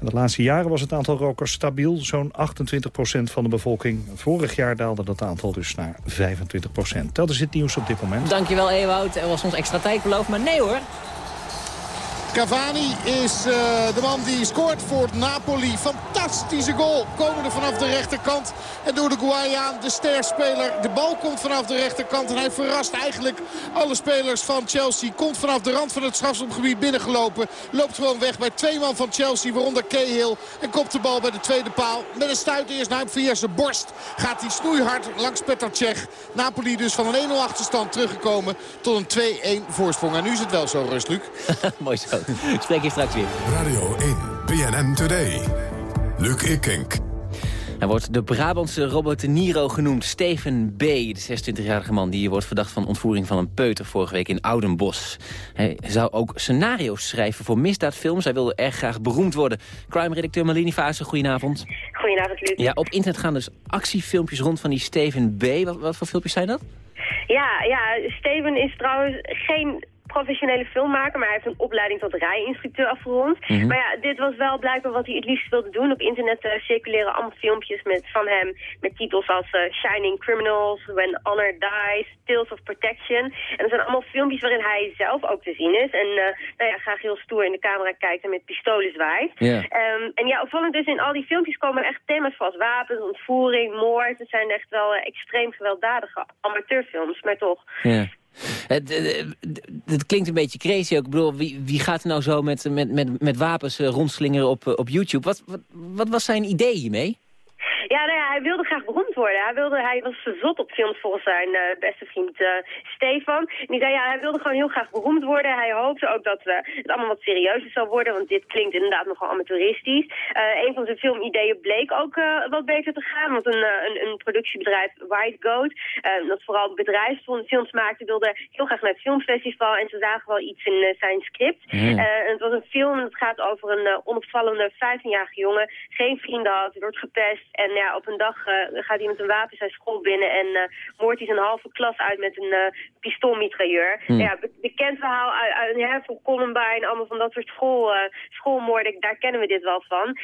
En de laatste jaren was het aantal rokers stabiel. Zo'n 28 procent van de bevolking. Vorig jaar daalde dat aantal dus naar 25 procent. Dat is het nieuws op dit moment. Dankjewel Ewout. Er was ons extra tijd beloofd, maar nee hoor. Cavani is uh, de man die scoort voor Napoli. Fantastische goal. Komende vanaf de rechterkant. En door de Guayaan, de sterspeler. De bal komt vanaf de rechterkant. En hij verrast eigenlijk alle spelers van Chelsea. Komt vanaf de rand van het strafschopgebied binnengelopen. Loopt gewoon weg bij twee man van Chelsea. Waaronder Cahill. En kopt de bal bij de tweede paal. Met een stuit eerst naar hem via zijn borst. Gaat hij snoeihard langs Petr Cech. Napoli dus van een 1-0 achterstand teruggekomen tot een 2-1 voorsprong. En nu is het wel zo rust. Mooi zo. Ik spreek je straks weer. Radio 1, BNN Today. Luc Ikink. Hij wordt de Brabantse Robert De Niro genoemd. Steven B., de 26-jarige man die wordt verdacht van ontvoering van een peuter vorige week in Oudenbos. Hij zou ook scenario's schrijven voor misdaadfilms. Hij wilde erg graag beroemd worden. Crime-redacteur Malini Fase, goedenavond. Goedenavond, Luc. Ja, op internet gaan dus actiefilmpjes rond van die Steven B. Wat, wat voor filmpjes zijn dat? Ja, ja, Steven is trouwens geen professionele filmmaker, maar hij heeft een opleiding tot rijinstructeur afgerond. Mhm. Maar ja, dit was wel blijkbaar wat hij het liefst wilde doen. Op internet uh, circuleren allemaal filmpjes met, van hem met titels als uh, Shining Criminals, When Honor Dies, Tales of Protection. En er zijn allemaal filmpjes waarin hij zelf ook te zien is. En uh, nou ja, graag heel stoer in de camera kijkt en met pistolen zwaait. Yeah. Um, en ja, opvallend dus in al die filmpjes komen echt thema's zoals wapens, ontvoering, moord. Het zijn echt wel extreem gewelddadige amateurfilms, maar toch. Yeah. Het, het, klinkt een beetje crazy ook. Ik bedoel, wie, wie gaat er nou zo met, met, met, met wapens uh, rondslingeren op, op YouTube? Wat, wat, wat was zijn idee hiermee? Ja, nou ja, hij wilde graag beroemd worden. Hij, wilde, hij was zot op films volgens zijn uh, beste vriend uh, Stefan. En die zei, ja, hij wilde gewoon heel graag beroemd worden. Hij hoopte ook dat uh, het allemaal wat serieuzer zou worden, want dit klinkt inderdaad nogal amateuristisch. een van zijn filmideeën bleek ook wat beter te gaan, want een, een, een productiebedrijf, White Goat, dat vooral bedrijfsfilms maakte, wilde heel graag naar het filmfestival en ze zagen wel iets in zijn script. Mm. het was een film, het gaat over een onopvallende 15-jarige jongen, geen vrienden had, wordt gepest en ja, op een dag uh, gaat hij met een wapen zijn school binnen en uh, moordt hij zijn halve klas uit met een uh, pistoolmitrailleur. Hmm. Ja, bekend verhaal uit, uit, ja, van Columbine, allemaal van dat soort school, schoolmoorden, daar kennen we dit wel van.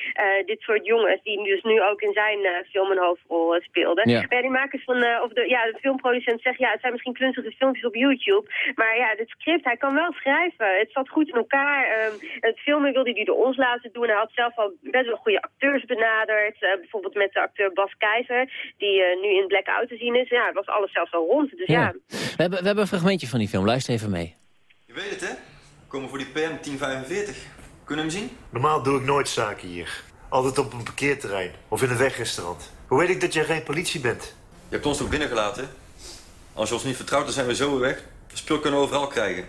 dit soort jongens die dus nu ook in zijn film een hoofdrol speelden. Ja. Maar ja, die makers van, of de, ja, de filmproducent zegt, ja, het zijn misschien klunzige filmpjes op YouTube, maar ja, dit script, hij kan wel schrijven. Het zat goed in elkaar. Um, het filmen wilde hij door ons laten doen. Hij had zelf al best wel goede acteurs benaderd, bijvoorbeeld met de acteur Bas Keizer, die eh, nu in Blackout te zien is. Ja, het was alles zelfs al rond. Dus ja. We, hebben, we hebben een fragmentje van die film. Luister even mee. Je weet het, hè? We komen voor die PM 1045. Kunnen we hem zien? Normaal doe ik nooit zaken hier. Altijd op een parkeerterrein of in een wegrestaurant. Hoe weet ik dat jij geen politie bent? Je hebt ons toch binnengelaten? Als je ons niet vertrouwt, dan zijn we zo weer weg. Spul kunnen we overal krijgen.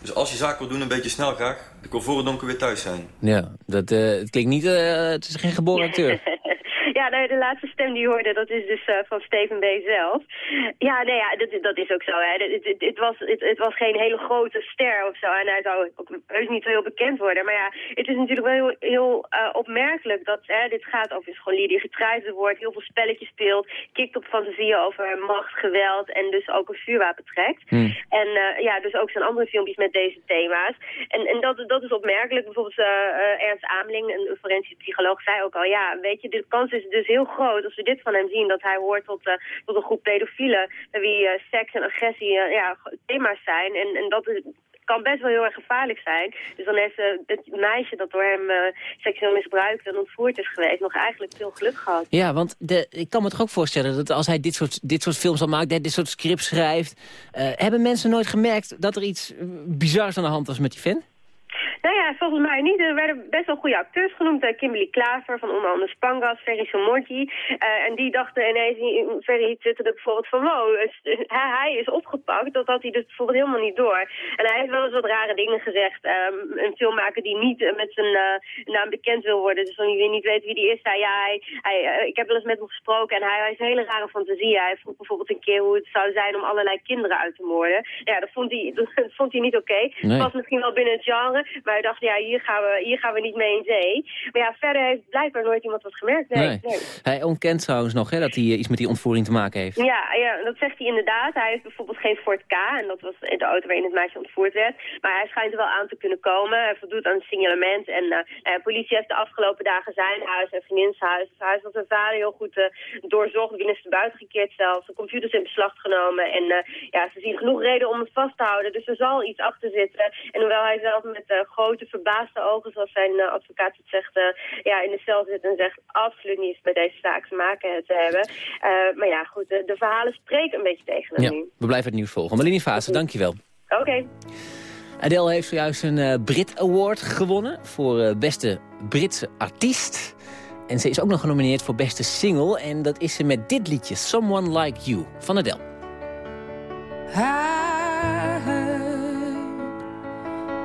Dus als je zaken wil doen, een beetje snel graag. Ik wil voor het donker weer thuis zijn. Ja, dat, eh, het klinkt niet... eh, het is geen geboren acteur. Ja, nou, de laatste stem die je hoorde, dat is dus eh, van Steven B. zelf. Ja, nee, ja, dat, dat is ook zo. Hè. Het, het, het was, het, het was geen hele grote ster of zo. En hij zou ook heus niet zo heel bekend worden. Maar ja, het is natuurlijk wel heel, heel eh, opmerkelijk dat hè, dit gaat over een scholier die getruisd wordt, heel veel spelletjes speelt, kikt op fantasieën over macht, geweld en dus ook een vuurwapen trekt. Hmm. En eh, ja, dus ook zijn andere filmpjes met deze thema's. En, en dat, dat is opmerkelijk. Bijvoorbeeld Ernst Ameling, een, een forensisch psycholoog, zei ook al... ja, weet je, de kans is dus heel groot als we dit van hem zien... dat hij hoort tot, eh, tot een groep pedofielen... bij wie eh, seks en agressie eh, ja, thema's zijn. En, en dat kan best wel heel erg gevaarlijk zijn. Dus dan heeft het meisje dat door hem seksueel misbruikt en ontvoerd is geweest... nog eigenlijk veel geluk gehad. Ja, want de, ik kan me toch ook voorstellen dat als hij dit soort, dit soort films al maakt... dit soort scripts schrijft... hebben mensen nooit gemerkt dat er iets bizars aan de hand was met die fan? Nou ja, volgens mij niet. Er werden best wel goede acteurs genoemd. Eh, Kimberly Klaver van onder andere Spangas, Ferry Somorti. Eh en die dachten ineens, in Ferry twitterde bijvoorbeeld van... wow, het- hij, hij is opgepakt. Dat had hij dus bijvoorbeeld helemaal niet door. En hij heeft wel eens wat rare dingen gezegd. Ehm, een filmmaker die niet eh, met zijn eh, naam bekend wil worden. Dus van wie niet weet wie die is. Ja, hij, hij, eh, ik heb wel eens met hem gesproken en hij, hij heeft een hele rare fantasie. Hij vroeg bijvoorbeeld een keer hoe het zou zijn om allerlei kinderen uit te moorden. Ja, dat vond hij, dat vond hij niet oké. Nee. Het was misschien wel binnen het genre, maar hij dacht, ja, hier gaan we, hier gaan we niet mee in zee. Maar ja, verder heeft blijkbaar nooit iemand wat gemerkt. Nee, nee. Hij ontkent trouwens nog hè, dat hij eh, iets met die ontvoering te maken heeft. Ja, ja, dat zegt hij inderdaad. Hij heeft bijvoorbeeld geen Ford K, en dat was de auto waarin het meisje ontvoerd werd. Maar hij schijnt er wel aan te kunnen komen. Hij voldoet aan het signalement. En eh, eh, de politie heeft de afgelopen dagen zijn huis en vriendinshuis, het huis van zijn vader heel goed eh, doorzocht. Binnen buiten gekeerd zelfs. De computers in beslag genomen. En eh, ja, ze zien genoeg reden om het vast te houden. Dus er zal iets achter zitten. En hoewel hij zelf met eh, grote verbaasde ogen, zoals zijn eh, advocaat het zegt, eh, ja, in de cel zit en zegt absoluut niets met deze zaak te maken te hebben. Eh, maar ja, goed, de, de verhalen spreken een beetje tegen hem Ja, nu. we blijven het nieuws volgen. Malini Fase, dankjewel. Oké. Adele heeft zojuist een eh, Brit Award gewonnen voor eh, beste Britse artiest. En ze is ook nog genomineerd voor beste single. En dat is ze met dit liedje, Someone Like You, van Adele. I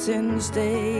since day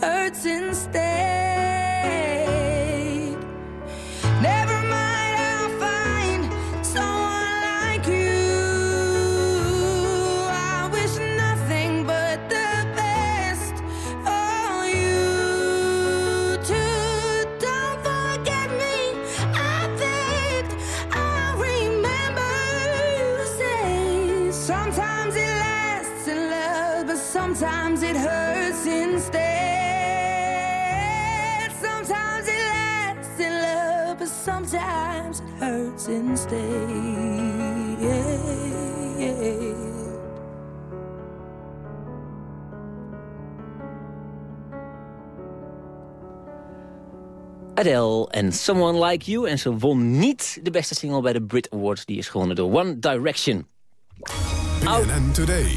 Hurts instead. Adele en Someone Like You. En ze won niet de beste single bij de Brit Awards. Die is gewonnen door One Direction. BNN Today.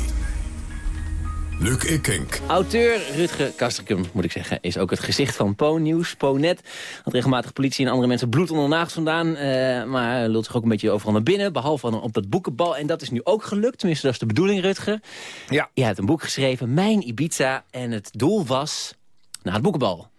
Luc Ikink. Auteur Rutger Kastrikum, moet ik zeggen, is ook het gezicht van Po-nieuws, Po-net. Had regelmatig politie en andere mensen bloed onder de nagels vandaan. eh, maar lult zich ook een beetje overal naar binnen. Behalve op dat boekenbal. En dat is nu ook gelukt. Tenminste, dat is de bedoeling, Rutger. Ja. Je hebt een boek geschreven, Mijn Ibiza. En het doel was naar het boekenbal.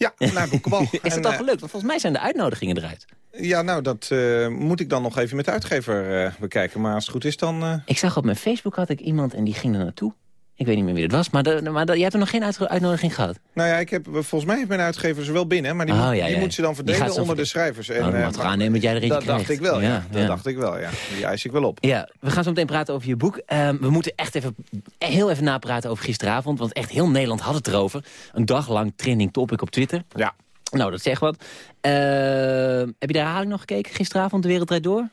Ja, naar boekenbal. is het al eh, gelukt? Want volgens mij zijn de uitnodigingen eruit. Ja, nou, dat eh, moet ik dan nog even met de uitgever eh, bekijken. Maar als het goed is, dan... Ik zag op mijn Facebook had ik iemand en die ging er naartoe. Ik weet niet meer wie het was, maar, de, maar de- jij hebt er nog geen uitnodiging gehad. Nou ja, ik heb, volgens mij heeft mijn uitgever ze wel binnen. Maar die, Oh, moet, ja, die ja. moet ze dan verdelen onder de schrijvers. Oh, dan eh, mag het maar- aannemen dat jij er eentje Dat dacht ik wel, ja. Ja, Dat dacht ik wel, ja. Die eis ik wel op. Ja, we gaan zo meteen praten over je boek. Ehm, we moeten echt even, heel even napraten over gisteravond. Want echt heel Nederland had het erover. Een dag lang trending topic op Twitter. Ja. Nou, dat zegt wat. Ehm, heb je de herhaling nog gekeken gisteravond, De Wereld Draait Door?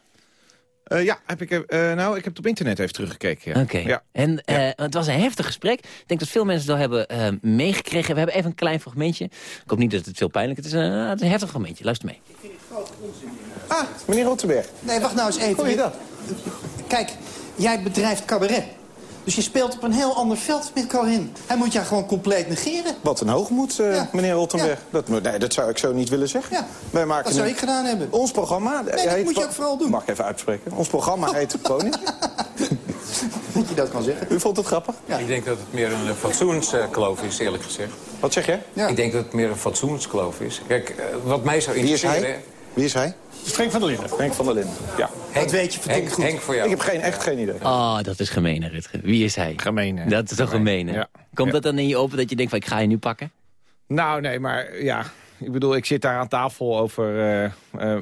Eh, ja, heb ik, eh, nou, ik heb het op internet even teruggekeken. Ja. Oké. Ja. En eh, het was een heftig gesprek. Ik denk dat veel mensen het al hebben eh, meegekregen. We hebben even een klein fragmentje. Ik hoop niet dat het veel pijnlijk is. Het is een, het is een heftig fragmentje. Luister mee. Ah, meneer Rotterberg. Nee, wacht nou eens even. Hoe je dat? Kijk, jij bedrijft cabaret. Dus je speelt op een heel ander veld met Corinne. Hij moet jou gewoon compleet negeren. Wat een hoogmoed, eh, meneer Rottenberg. Dat, nee, dat zou ik zo niet willen zeggen. Wij maken dat zou ik gedaan hebben. Ons programma... Nee, dat moet je ook vooral doen. Mag ik even uitspreken? Ons programma heet Koning. Dat je dat kan zeggen. U vond het grappig? Ik denk dat het meer een eh, fatsoenskloof is, eerlijk gezegd. Wat zeg je? Ja. Ik denk dat het meer een fatsoenskloof is. Kijk, eh, wat mij zou Wie is interesseren... Wie is hij? Frank van der Linden. Henk van der Linden, ja. Henk, weet je Henk, Henk voor jou. Ik heb geen, echt geen idee. Oh, dat is gemeen, hè, Rutger. Wie is hij? Gemeen, hè? Dat is toch gemeen? Ja. Komt Ja. dat dan in je open dat je denkt van ik ga je nu pakken? Nou, nee, maar ja... Ik bedoel, ik zit daar aan tafel over eh, eh,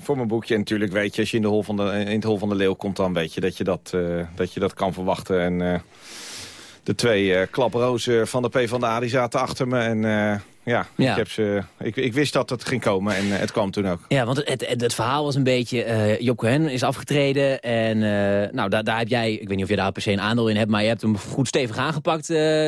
voor mijn boekje. En natuurlijk weet je, als je in, de hol van de, in het Hol van de Leeuw komt... dan weet je dat je dat, eh, dat, je dat kan verwachten. En eh, de twee eh klaprozen van de PvdA die zaten achter me. En eh, ja, Ja. Ik, heb ze, ik, ik wist dat het ging komen en eh, het kwam toen ook. Ja, want het, het, het verhaal was een beetje... eh Job Cohen is afgetreden en eh, nou, daar, daar heb jij... Ik weet niet of je daar per se een aandeel in hebt... maar je hebt hem goed stevig aangepakt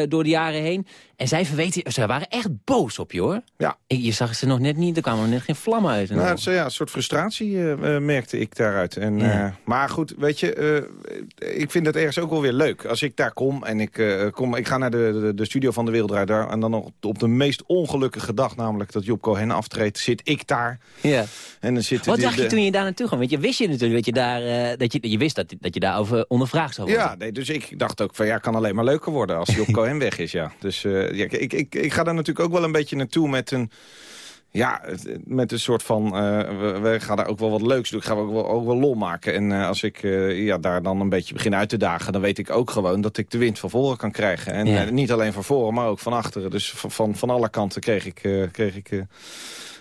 door de jaren heen. En zij, verweten, ze waren echt boos op je, hoor. Ja. Je zag ze nog net niet, er kwamen net geen vlammen uit. Nou, het ja, een soort frustratie eh, eh, merkte ik daaruit. En, Ja. eh, maar goed, weet je, ik vind het ergens ook wel weer leuk. Als ik daar kom en ik, kom, ik ga naar de, de, de studio van de Wereldraad daar... en dan nog op de meest ongelukkige dag, namelijk dat Job Cohen aftreedt, zit ik daar. Ja. En dan zitten Wat dacht je toen je daar naartoe kwam? Want je wist je natuurlijk dat je daar, dat je, je wist dat, dat je daarover ondervraagd zou worden. Ja, nee, dus ik dacht ook van ja, kan alleen maar leuker worden als Job Cohen weg is, ja. Dus ja, ik, ik, ik ga daar natuurlijk ook wel een beetje naartoe met een... Ja, met een soort van... eh, we, we gaan daar ook wel wat leuks doen. Ik ga ook wel, ook wel lol maken. En eh, als ik eh, ja, daar dan een beetje begin uit te dagen... dan weet ik ook gewoon dat ik de wind van voren kan krijgen. En Ja. niet alleen van voren, maar ook van achteren. Dus van, van, van alle kanten kreeg ik... kreeg ik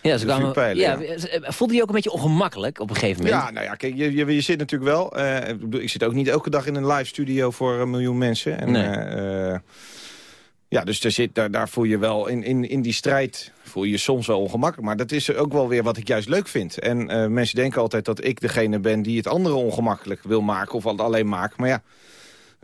Ja, ze kwamen, vuurpijlen, ja, ja. voelde je ook een beetje ongemakkelijk op een gegeven moment? Ja, nou ja, kijk, je, je, je zit natuurlijk wel... ik zit ook niet elke dag in een live studio voor een miljoen mensen. En, Nee. Ja, dus daar, zit, daar, daar voel je wel in, in, in die strijd voel je je soms wel ongemakkelijk. Maar dat is ook wel weer wat ik juist leuk vind. En eh, mensen denken altijd dat ik degene ben die het andere ongemakkelijk wil maken. Of alleen maakt. Maar ja,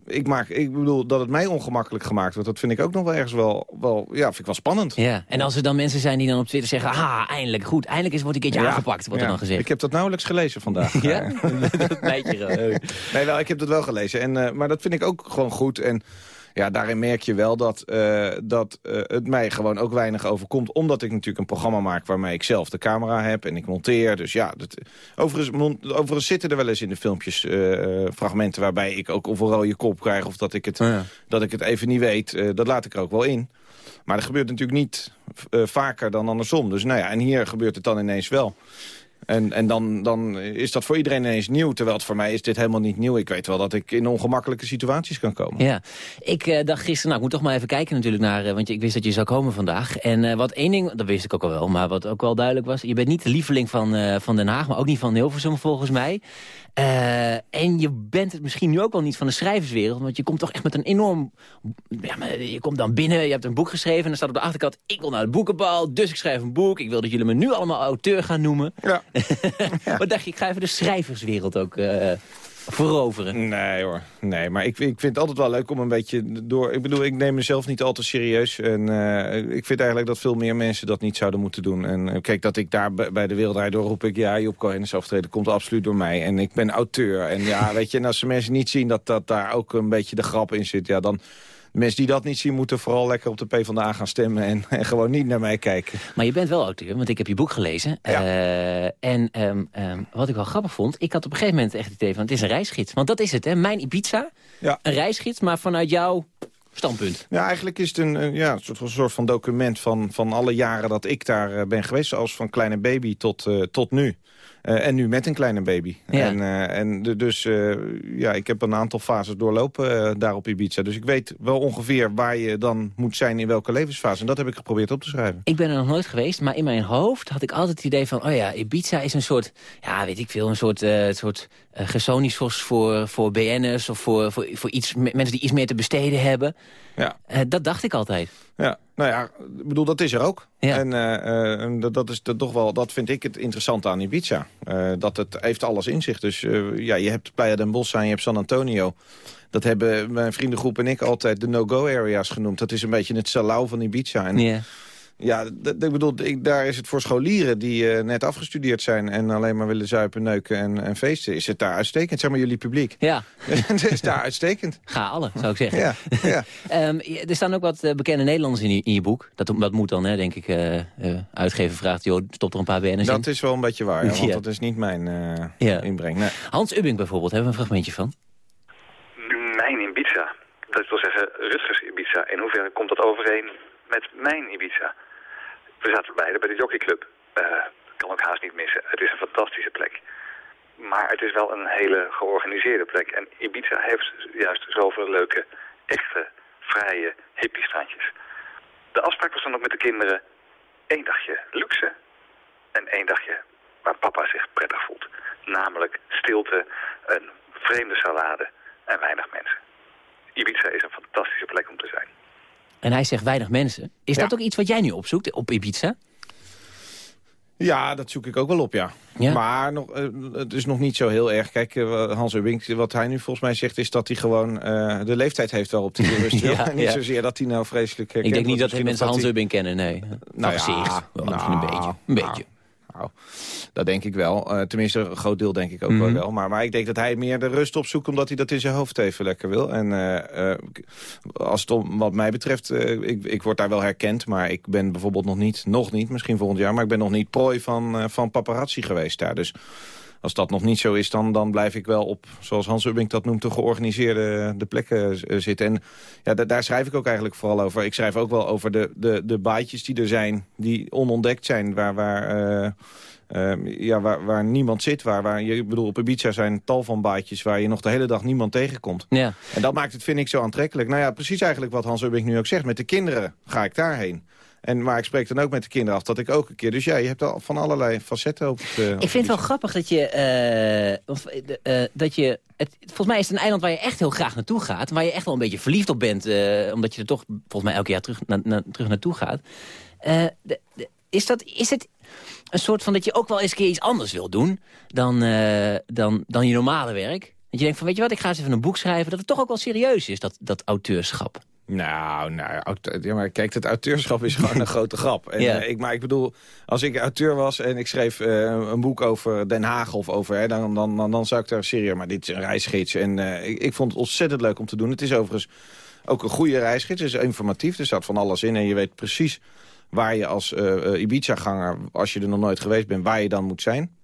ik, maak, ik bedoel dat het mij ongemakkelijk gemaakt wordt. Dat vind ik ook nog wel ergens wel, wel, ja, vind ik wel spannend. Ja, en als er dan mensen zijn die dan op Twitter zeggen... ah, eindelijk, goed, eindelijk is, wordt een keertje Ja, aangepakt, wordt ja. er dan gezegd. Ik heb dat nauwelijks gelezen vandaag. Ja? Dat je gewoon. Nee, wel, ik heb dat wel gelezen. En, eh, maar dat vind ik ook gewoon goed. En ja, daarin merk je wel dat, eh, dat eh, het mij gewoon ook weinig overkomt. Omdat ik natuurlijk een programma maak waarmee ik zelf de camera heb en ik monteer. Dus ja, dat, overigens, mon- overigens zitten er wel eens in de filmpjes eh, fragmenten... waarbij ik ook of een rode kop krijg of dat ik het, dat ik het even niet weet. Dat laat ik er ook wel in. Maar dat gebeurt natuurlijk niet vaker dan andersom. Dus nou ja, en hier gebeurt het dan ineens wel. En, en dan, dan is dat voor iedereen ineens nieuw. Terwijl het voor mij is dit helemaal niet nieuw. Ik weet wel dat ik in ongemakkelijke situaties kan komen. Ja, ik eh, dacht gisteren, nou ik moet toch maar even kijken natuurlijk naar, eh, want ik wist dat je zou komen vandaag. En eh, wat één ding, dat wist ik ook al wel, maar wat ook wel duidelijk was, je bent niet de lieveling van, van Den Haag, maar ook niet van Hilversum volgens mij. En je bent het misschien nu ook wel niet van de schrijverswereld, want je komt toch echt met een enorm, ja, maar je komt dan binnen, je hebt een boek geschreven en dan staat op de achterkant, ik wil naar het boekenbal, dus ik schrijf een boek, ik wil dat jullie me nu allemaal auteur gaan noemen. Ja. Wat dacht je, ik ga even de schrijverswereld ook eh, veroveren. Nee hoor, nee, maar ik, ik vind het altijd wel leuk om een beetje door... Ik bedoel, ik neem mezelf niet al te serieus. En eh, ik vind eigenlijk dat veel meer mensen dat niet zouden moeten doen. En eh, kijk, dat ik daar bij de Wereldrijd door roep ik... ja, Job Cohen's aftreden komt absoluut door mij. En ik ben auteur. En ja, weet je, en als de mensen niet zien dat, dat daar ook een beetje de grap in zit... ja, dan... Mensen die dat niet zien, moeten vooral lekker op de PvdA gaan stemmen... en, en gewoon niet naar mij kijken. Maar je bent wel auteur, want ik heb je boek gelezen. Eh, en ehm, ehm, wat ik wel grappig vond, ik had op een gegeven moment echt het idee van... het is een reisgids, want dat is het, hè? Mijn Ibiza, Ja. een reisgids, maar vanuit jouw standpunt. Ja, eigenlijk is het een, een, ja, een soort, een soort van document van, van alle jaren dat ik daar eh, ben geweest. Zoals van kleine baby tot, eh, tot nu. Eh, en nu met een kleine baby. Ja. En, eh, en de- dus eh, ja, ik heb een aantal fases doorlopen daar op Ibiza. Dus ik weet wel ongeveer waar je dan moet zijn in welke levensfase. En dat heb ik geprobeerd op te schrijven. Ik ben er nog nooit geweest, maar in mijn hoofd had ik altijd het idee van... oh ja, Ibiza is een soort, ja, weet ik veel, een soort, soort Gersonisos voor, voor BN'ers... of voor, voor, voor iets, me- mensen die iets meer te besteden hebben. Ja. Dat dacht ik altijd. Ja, nou ja, ik bedoel, dat is er ook. En eh, eh, dat, is dat toch wel, dat vind ik het interessante aan Ibiza. Eh, dat het heeft alles in zich. Dus ja, je hebt Playa del Bossa en je hebt San Antonio. Dat hebben mijn vriendengroep en ik altijd de no-go areas genoemd. Dat is een beetje het salau van Ibiza. En, Ja. Ja, ik bedoel, ik, daar is het voor scholieren die eh, net afgestudeerd zijn... en alleen maar willen zuipen, neuken en, en feesten... is het daar uitstekend, zeg maar jullie publiek. Ja. het is daar uitstekend. Ga alle, zou ik zeggen. Ja, ja. Ehm, er staan ook wat eh, bekende Nederlanders in je, in je boek. Dat, dat moet dan, hè, denk ik. eh eh, uitgever vraagt, joh, stop er een paar BN'ers in. Dat is wel een beetje waar, ja, want Ja. dat is niet mijn eh, Ja. inbreng. Nee. Hans Ubbing bijvoorbeeld, hebben we een fragmentje van. Mijn Ibiza. Dat wil zeggen Rutgers Ibiza. In hoeverre komt dat overeen met mijn Ibiza? We zaten beide bij de jockeyclub. Eh kan ook haast niet missen. Het is een fantastische plek. Maar het is wel een hele georganiseerde plek. En Ibiza heeft juist zoveel leuke, echte, vrije hippiestrandjes. De afspraak was dan ook met de kinderen één dagje luxe en één dagje waar papa zich prettig voelt. Namelijk stilte, een vreemde salade en weinig mensen. Ibiza is een fantastische plek om te zijn. En hij zegt weinig mensen. Is dat ook iets wat jij nu opzoekt op Ibiza? Ja, dat zoek ik ook wel op, ja. Maar nog, eh, het is nog niet zo heel erg. Kijk, eh, Hans Ubbing, wat hij nu volgens mij zegt... is dat hij gewoon eh, de leeftijd heeft waarop hij rust wil. Ja, niet ja. zozeer dat hij nou vreselijk... Ik denk niet dat mensen Hans Ubbing Ubbing kennen, nee. Nou Van ja, gezicht. Wel, nou, een beetje. Een beetje. Nou, dat denk ik wel. Eh, tenminste, een groot deel denk ik ook Mhm. wel. Maar, maar ik denk dat hij meer de rust opzoekt... omdat hij dat in zijn hoofd even lekker wil. En eh, eh, als het om wat mij betreft... ik, ik word daar wel herkend. Maar ik ben bijvoorbeeld nog niet... nog niet, misschien volgend jaar... maar ik ben nog niet prooi van, van paparazzi geweest daar. Dus als dat nog niet zo is, dan, dan blijf ik wel op... zoals Hans Ubbing dat noemt, de georganiseerde de plekken eh, zitten. En ja, da- daar schrijf ik ook eigenlijk vooral over. Ik schrijf ook wel over de, de, de baantjes die er zijn... die onontdekt zijn, waar... waar eh, Ehm, ja, waar, waar niemand zit. Waar, waar, je, ik bedoel, op Ibiza zijn tal van baadjes waar je nog de hele dag niemand tegenkomt. Ja. En dat maakt het, vind ik, zo aantrekkelijk. Nou ja, precies eigenlijk wat Hans Ubbing nu ook zegt. Met de kinderen ga ik daarheen. En, maar ik spreek dan ook met de kinderen af dat ik ook een keer... Dus ja, je hebt al van allerlei facetten op het... eh, Ik vind het wel grappig dat je... eh, of, eh, dat je het, volgens mij is het een eiland waar je echt heel graag naartoe gaat. Waar je echt wel een beetje verliefd op bent. omdat je er toch volgens mij elk jaar terug, na, na- terug naartoe gaat. De- de- is, dat, is het een soort van dat je ook wel eens een keer iets anders wil doen... dan, dan, dan je normale werk? Dat je denkt van, weet je wat, ik ga eens even een boek schrijven... dat het toch ook wel serieus is, dat, dat auteurschap. Nou, nou ja, maar kijk, het auteurschap is gewoon een grote grap. En, Ja. eh, ik, maar ik bedoel, als ik auteur was en ik schreef eh, een boek over Den Haag of over... Hè, dan, dan, dan, dan zou ik daar serieus... Maar dit is een reisgids en eh, ik, ik vond het ontzettend leuk om te doen. Het is overigens ook een goede reisgids. Het is informatief, er staat van alles in en je weet precies waar je als Ibiza-ganger... als je er nog nooit geweest bent, waar je dan moet zijn.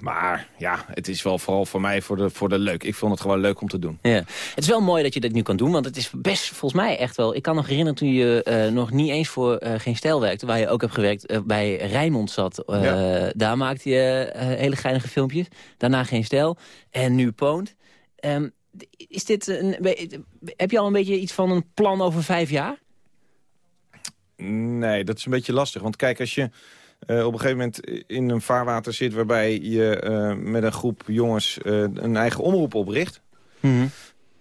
Maar ja, het is wel vooral voor mij voor de, voor de leuk. Ik vond het gewoon leuk om te doen. Ja. Het is wel mooi dat je dit nu kan doen, want het is best volgens mij echt wel... Ik kan nog herinneren toen je eh, nog niet eens voor eh, Geen Stijl werkte... waar je ook hebt gewerkt eh, bij Rijnmond zat. Ja. Daar maakte je hele geinige filmpjes. Daarna Geen Stijl. En nu Poont. Ehm, is dit een, heb je al een beetje iets van een plan over vijf jaar? Nee, dat is een beetje lastig. Want kijk, als je eh, op een gegeven moment in een vaarwater zit... waarbij je eh, met een groep jongens eh, een eigen omroep opricht...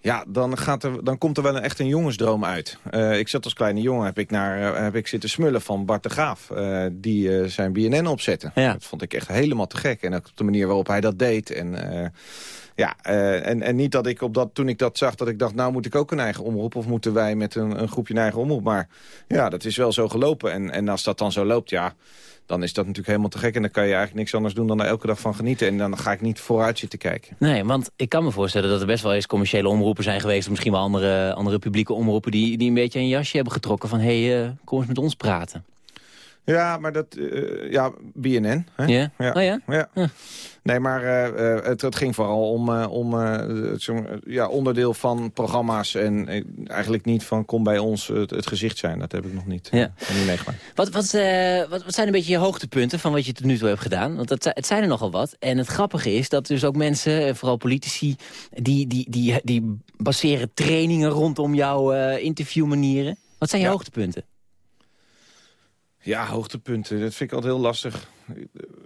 Ja, dan, gaat er, dan komt er wel een, echt een jongensdroom uit. Ik zat als kleine jongen, heb ik, naar, heb ik zitten smullen van Bart de Graaf... die zijn BNN opzette. Dat vond ik echt helemaal te gek. En ook op de manier waarop hij dat deed. En, ja, en, en niet dat ik op dat, toen ik dat zag, dat ik dacht... nou moet ik ook een eigen omroep of moeten wij met een, een groepje een eigen omroep. Maar ja, dat is wel zo gelopen. En, en als dat dan zo loopt, ja, dan is dat natuurlijk helemaal te gek. En dan kan je eigenlijk niks anders doen dan er elke dag van genieten. En dan ga ik niet vooruit zitten kijken. Nee, want ik kan me voorstellen dat er best wel eens commerciële omroepen zijn geweest... of misschien wel andere, andere publieke omroepen die, die een beetje een jasje hebben getrokken... van hé, hey, eh, kom eens met ons praten. Ja, maar dat... eh, ja, BNN. Hè? Ja? Oh ja? ja. Nee, maar eh, eh, het, het ging vooral om, om ja, onderdeel van programma's. En eigenlijk niet van kom bij ons het, het gezicht zijn. Dat heb ik nog niet, Ja. niet meegemaakt. Wat, wat, wat, wat zijn een beetje je hoogtepunten van wat je tot nu toe hebt gedaan? Want het, zi- het zijn er nogal wat. En het grappige is dat dus ook mensen, vooral politici... die, die, die, die baseren trainingen rondom jouw interviewmanieren. Wat zijn je Ja. hoogtepunten? Ja, hoogtepunten. Dat vind ik altijd heel lastig.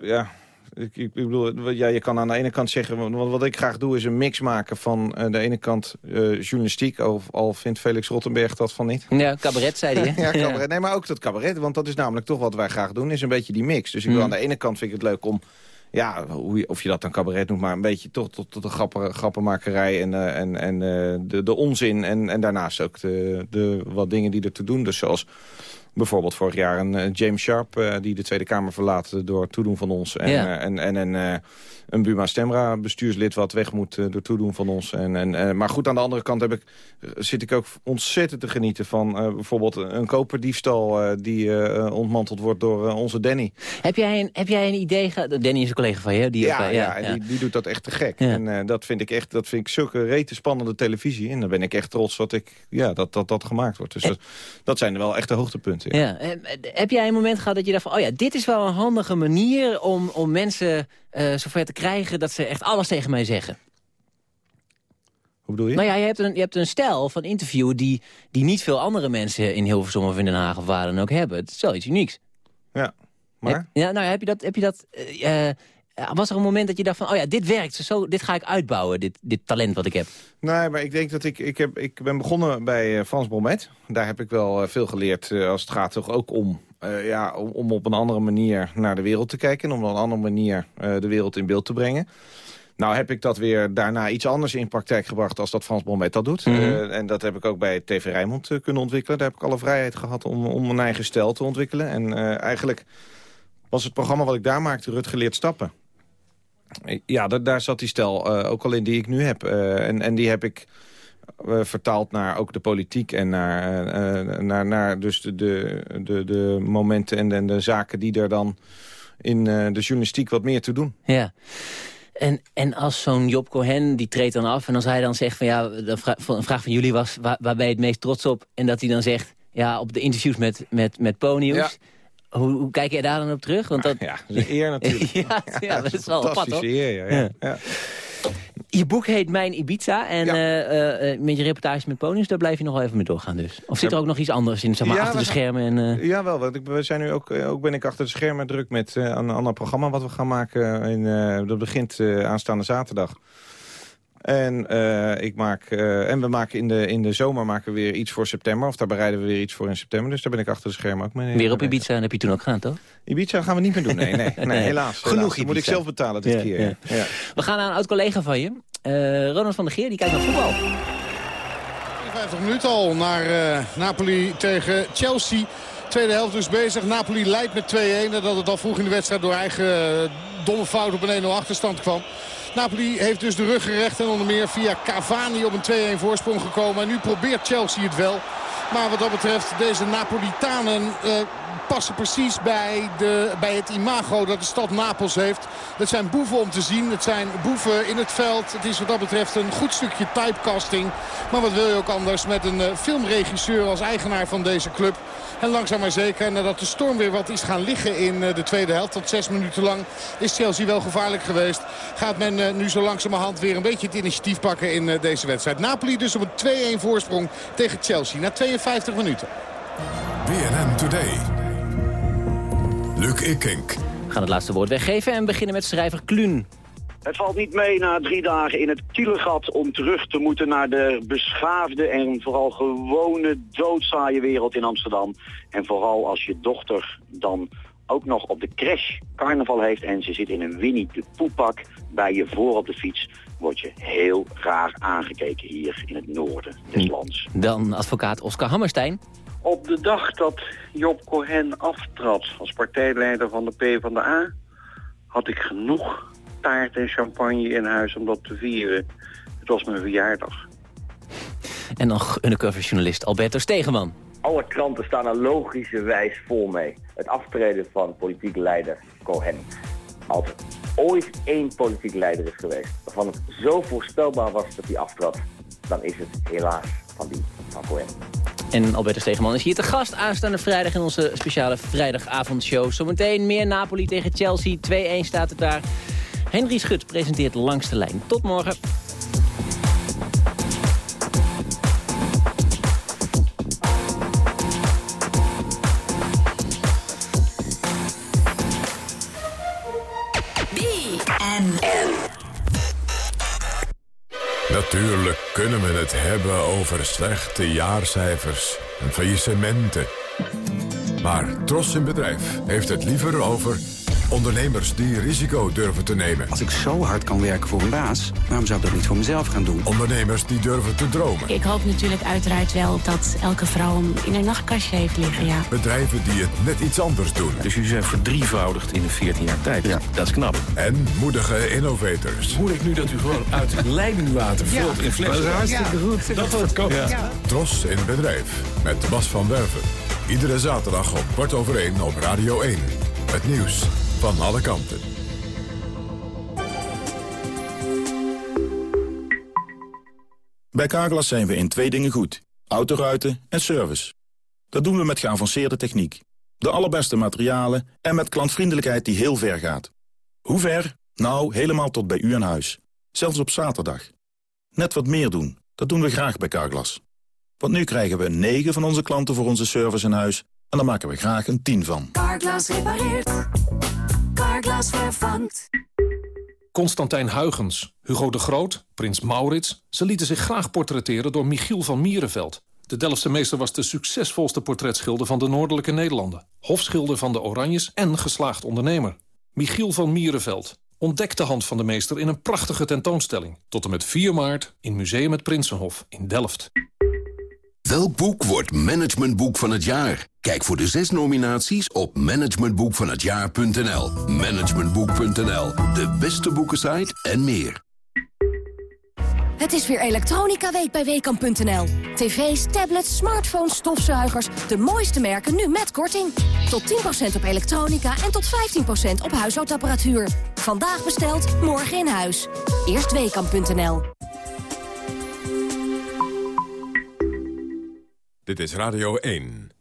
Ja, ik, ik bedoel, ja, je kan aan de ene kant zeggen... want wat ik graag doe is een mix maken van eh, de ene kant eh, journalistiek... Al, al vindt Felix Rottenberg dat van niet. Ja, cabaret zei hij. ja, cabaret. Nee, maar ook dat cabaret. Want dat is namelijk toch wat wij graag doen. Is een beetje die mix. Dus ik wil Mm. aan de ene kant vind ik het leuk om... Ja, hoe je, of je dat dan cabaret noemt, maar een beetje toch tot, tot de grappen, grappenmakerij en, eh, en, en de, de onzin. En, en daarnaast ook de, de wat dingen die er te doen. Dus zoals bijvoorbeeld vorig jaar een eh, James Sharp... eh, die de Tweede Kamer verlaat door toedoen van ons. En, Ja. eh, en, en, en een Buma Stemra bestuurslid wat weg moet door toedoen van ons. En, en, maar goed, aan de andere kant heb ik, zit ik ook ontzettend te genieten van bijvoorbeeld een koperdiefstal... die ontmanteld wordt door onze Danny. Heb jij een, heb jij een idee? Danny is een collega van je. Die ja, eh, ja, en Die, die doet dat echt te gek. En dat vind ik echt, dat vind ik zulke rete spannende televisie. En dan ben ik echt trots dat ik, ja, dat, dat, dat gemaakt wordt. Dus dat, dat zijn er wel echte hoogtepunten. Ja. eh, Heb jij een moment gehad dat je dacht van... oh ja, dit is wel een handige manier om, om mensen eh, zover te krijgen... dat ze echt alles tegen mij zeggen? Hoe bedoel je? Nou ja, je hebt een, je hebt een stijl van interviewen... Die, die niet veel andere mensen in Hilversum of in Den Haag of waar dan ook hebben. Het is wel iets unieks. Ja, maar? Heb, ja, nou, heb je dat... Heb je dat eh, was er een moment dat je dacht van... oh ja, dit werkt, zo, dit ga ik uitbouwen, dit, dit talent wat ik heb? Nee, maar ik denk dat ik... Ik, heb, ik ben begonnen bij eh, Frans Bromet. Daar heb ik wel eh, veel geleerd eh, als het gaat toch ook om... eh, ja, om, om op een andere manier naar de wereld te kijken... en om op een andere manier eh, de wereld in beeld te brengen. Nou heb ik dat weer daarna iets anders in praktijk gebracht... als dat Frans Bromet dat doet. Mhm. Eh, en dat heb ik ook bij TV Rijnmond eh, kunnen ontwikkelen. Daar heb ik alle vrijheid gehad om, om mijn eigen stijl te ontwikkelen. En eh, eigenlijk was het programma wat ik daar maakte, Rutger leert stappen. Ja, daar, daar zat die stijl eh, ook al in die ik nu heb. Eh, en, en die heb ik eh, vertaald naar ook de politiek en naar, naar, naar dus de, de, de, de momenten en de, de zaken die er dan in de journalistiek wat meer te doen. Ja. En, en als zo'n Job Cohen, die treedt dan af... en als hij dan zegt van ja, de vra een vraag van jullie was... Waar, waar ben je het meest trots op? En dat hij dan zegt, ja, op de interviews met, met, met Ponyus. Hoe, hoe kijk jij daar dan op terug? Want dat... Ja, dat is een eer natuurlijk. ja, ja, dat is wel fantastische eer, ja, ja. ja. Je boek heet Mijn Ibiza. En eh, eh, eh, met je reportage met Ponyus, daar blijf je nog wel even mee doorgaan dus. Of zit er ook nog iets anders in, zeg maar, Ja, achter de schermen? En, eh, Jawel, want ik, we zijn nu ook, ook ben ik achter de schermen druk met een ander programma wat we gaan maken. In, dat begint aanstaande zaterdag. En, eh, ik maak, eh, en we maken in de, in de zomer maken we weer iets voor september. Of daar bereiden we weer iets voor in september. Dus daar ben ik achter de schermen ook mee. Weer op Ibiza en heb je toen ook gedaan, toch? Ibiza gaan we niet meer doen, nee. nee, nee, Nee. helaas. Genoeg helaas. Dat moet ik zelf betalen dit Ja, keer. ja. Ja. We gaan naar een oud-collega van je. Eh, Ronald van der Geer, die kijkt naar voetbal. 50 minuten al naar eh, Napoli tegen Chelsea. Tweede helft dus bezig. Napoli leidt met 2-1. Nadat het al vroeg in de wedstrijd door eigen domme fout op een 1-0 achterstand kwam. Napoli heeft dus de rug gerecht en onder meer via Cavani op een 2-1 voorsprong gekomen. En nu probeert Chelsea het wel. Maar wat dat betreft, deze Napolitanen eh, passen precies bij, de, bij het imago dat de stad Napels heeft. Het zijn boeven om te zien. Het zijn boeven in het veld. Het is wat dat betreft een goed stukje typecasting. Maar wat wil je ook anders met een eh, filmregisseur als eigenaar van deze club. En langzaam maar zeker, nadat de storm weer wat is gaan liggen in eh, de tweede helft... tot zes minuten lang is Chelsea wel gevaarlijk geweest... gaat men eh, nu zo langzamerhand weer een beetje het initiatief pakken in deze wedstrijd. Napoli dus op een 2-1 voorsprong tegen Chelsea na 52 minuten. BNN Today. Luc Ikink. We gaan het laatste woord weggeven en beginnen met schrijver Kluun. Het valt niet mee na drie dagen in het Kielegat om terug te moeten naar de beschaafde en vooral gewone doodzaaie wereld in Amsterdam. En vooral als je dochter dan ook nog op de crash carnaval heeft en ze zit in een Winnie de Poepak bij je voor op de fiets, word je heel raar aangekeken hier in het noorden des lands. Dan advocaat Oscar Hammerstein. Op de dag dat Job Cohen aftrad als partijleider van de PvdA... had ik genoeg taart en champagne in huis om dat te vieren. Het was mijn verjaardag. En nog undercover journalist Alberto Stegeman. Alle kranten staan er logischerwijs vol mee. Het aftreden van politiek leider Cohen. Als er ooit één politiek leider is geweest waarvan het zo voorspelbaar was dat hij aftrad, dan is het helaas van die van Cohen. En Alberto Stegeman is hier te gast aanstaande vrijdag in onze speciale vrijdagavondshow. Zometeen meer Napoli tegen Chelsea. 2-1 staat het daar. Henry Schut presenteert Langs de Lijn. Tot morgen. Natuurlijk kunnen we het hebben over slechte jaarcijfers en faillissementen. Maar Tros in Bedrijf heeft het liever over ondernemers die risico durven te nemen. Als ik zo hard kan werken voor een baas, waarom zou ik dat niet voor mezelf gaan doen? Ondernemers die durven te dromen. Ik hoop natuurlijk uiteraard wel dat elke vrouw hem in haar nachtkastje heeft liggen, ja. Bedrijven die het net iets anders doen. Dus jullie zijn verdrievoudigd in een 14 jaar tijd. Ja. Dat is knap. En moedige innovators. Hoor ik nu dat u gewoon uit leidingwater vult in flessen? Dat is hartstikke goed. Dat wordt. Ja. Tros in Bedrijf met Bas van Werven. Iedere zaterdag om kwart over één op Radio 1. Het nieuws van alle kanten. Bij Carglass zijn we in twee dingen goed. Autoruiten en service. Dat doen we met geavanceerde techniek. De allerbeste materialen en met klantvriendelijkheid die heel ver gaat. Hoe ver? Nou, helemaal tot bij u aan huis. Zelfs op zaterdag. Net wat meer doen, dat doen we graag bij Carglass. Want nu krijgen we een 9 van onze klanten voor onze service in huis... en daar maken we graag een 10 van. Carglass repareert. Carglass vervangt. Constantijn Huygens, Hugo de Groot, Prins Maurits... ze lieten zich graag portretteren door Michiel van Mierenveld. De Delftse meester was de succesvolste portretschilder van de Noordelijke Nederlanden. Hofschilder van de Oranjes en geslaagd ondernemer. Michiel van Mierenveld. Ontdek de hand van de meester in een prachtige tentoonstelling. Tot en met 4 maart in Museum het Prinsenhof in Delft. Welk boek wordt managementboek van het jaar? Kijk voor de zes nominaties op managementboekvanhetjaar.nl. Managementboek.nl, de beste boekensite en meer. Het is weer Elektronica Week bij Weekamp.nl. TV's, tablets, smartphones, stofzuigers. De mooiste merken nu met korting. Tot 10% op elektronica en tot 15% op huishoudapparatuur. Vandaag besteld, morgen in huis. Eerst Weekamp.nl. Dit is Radio 1.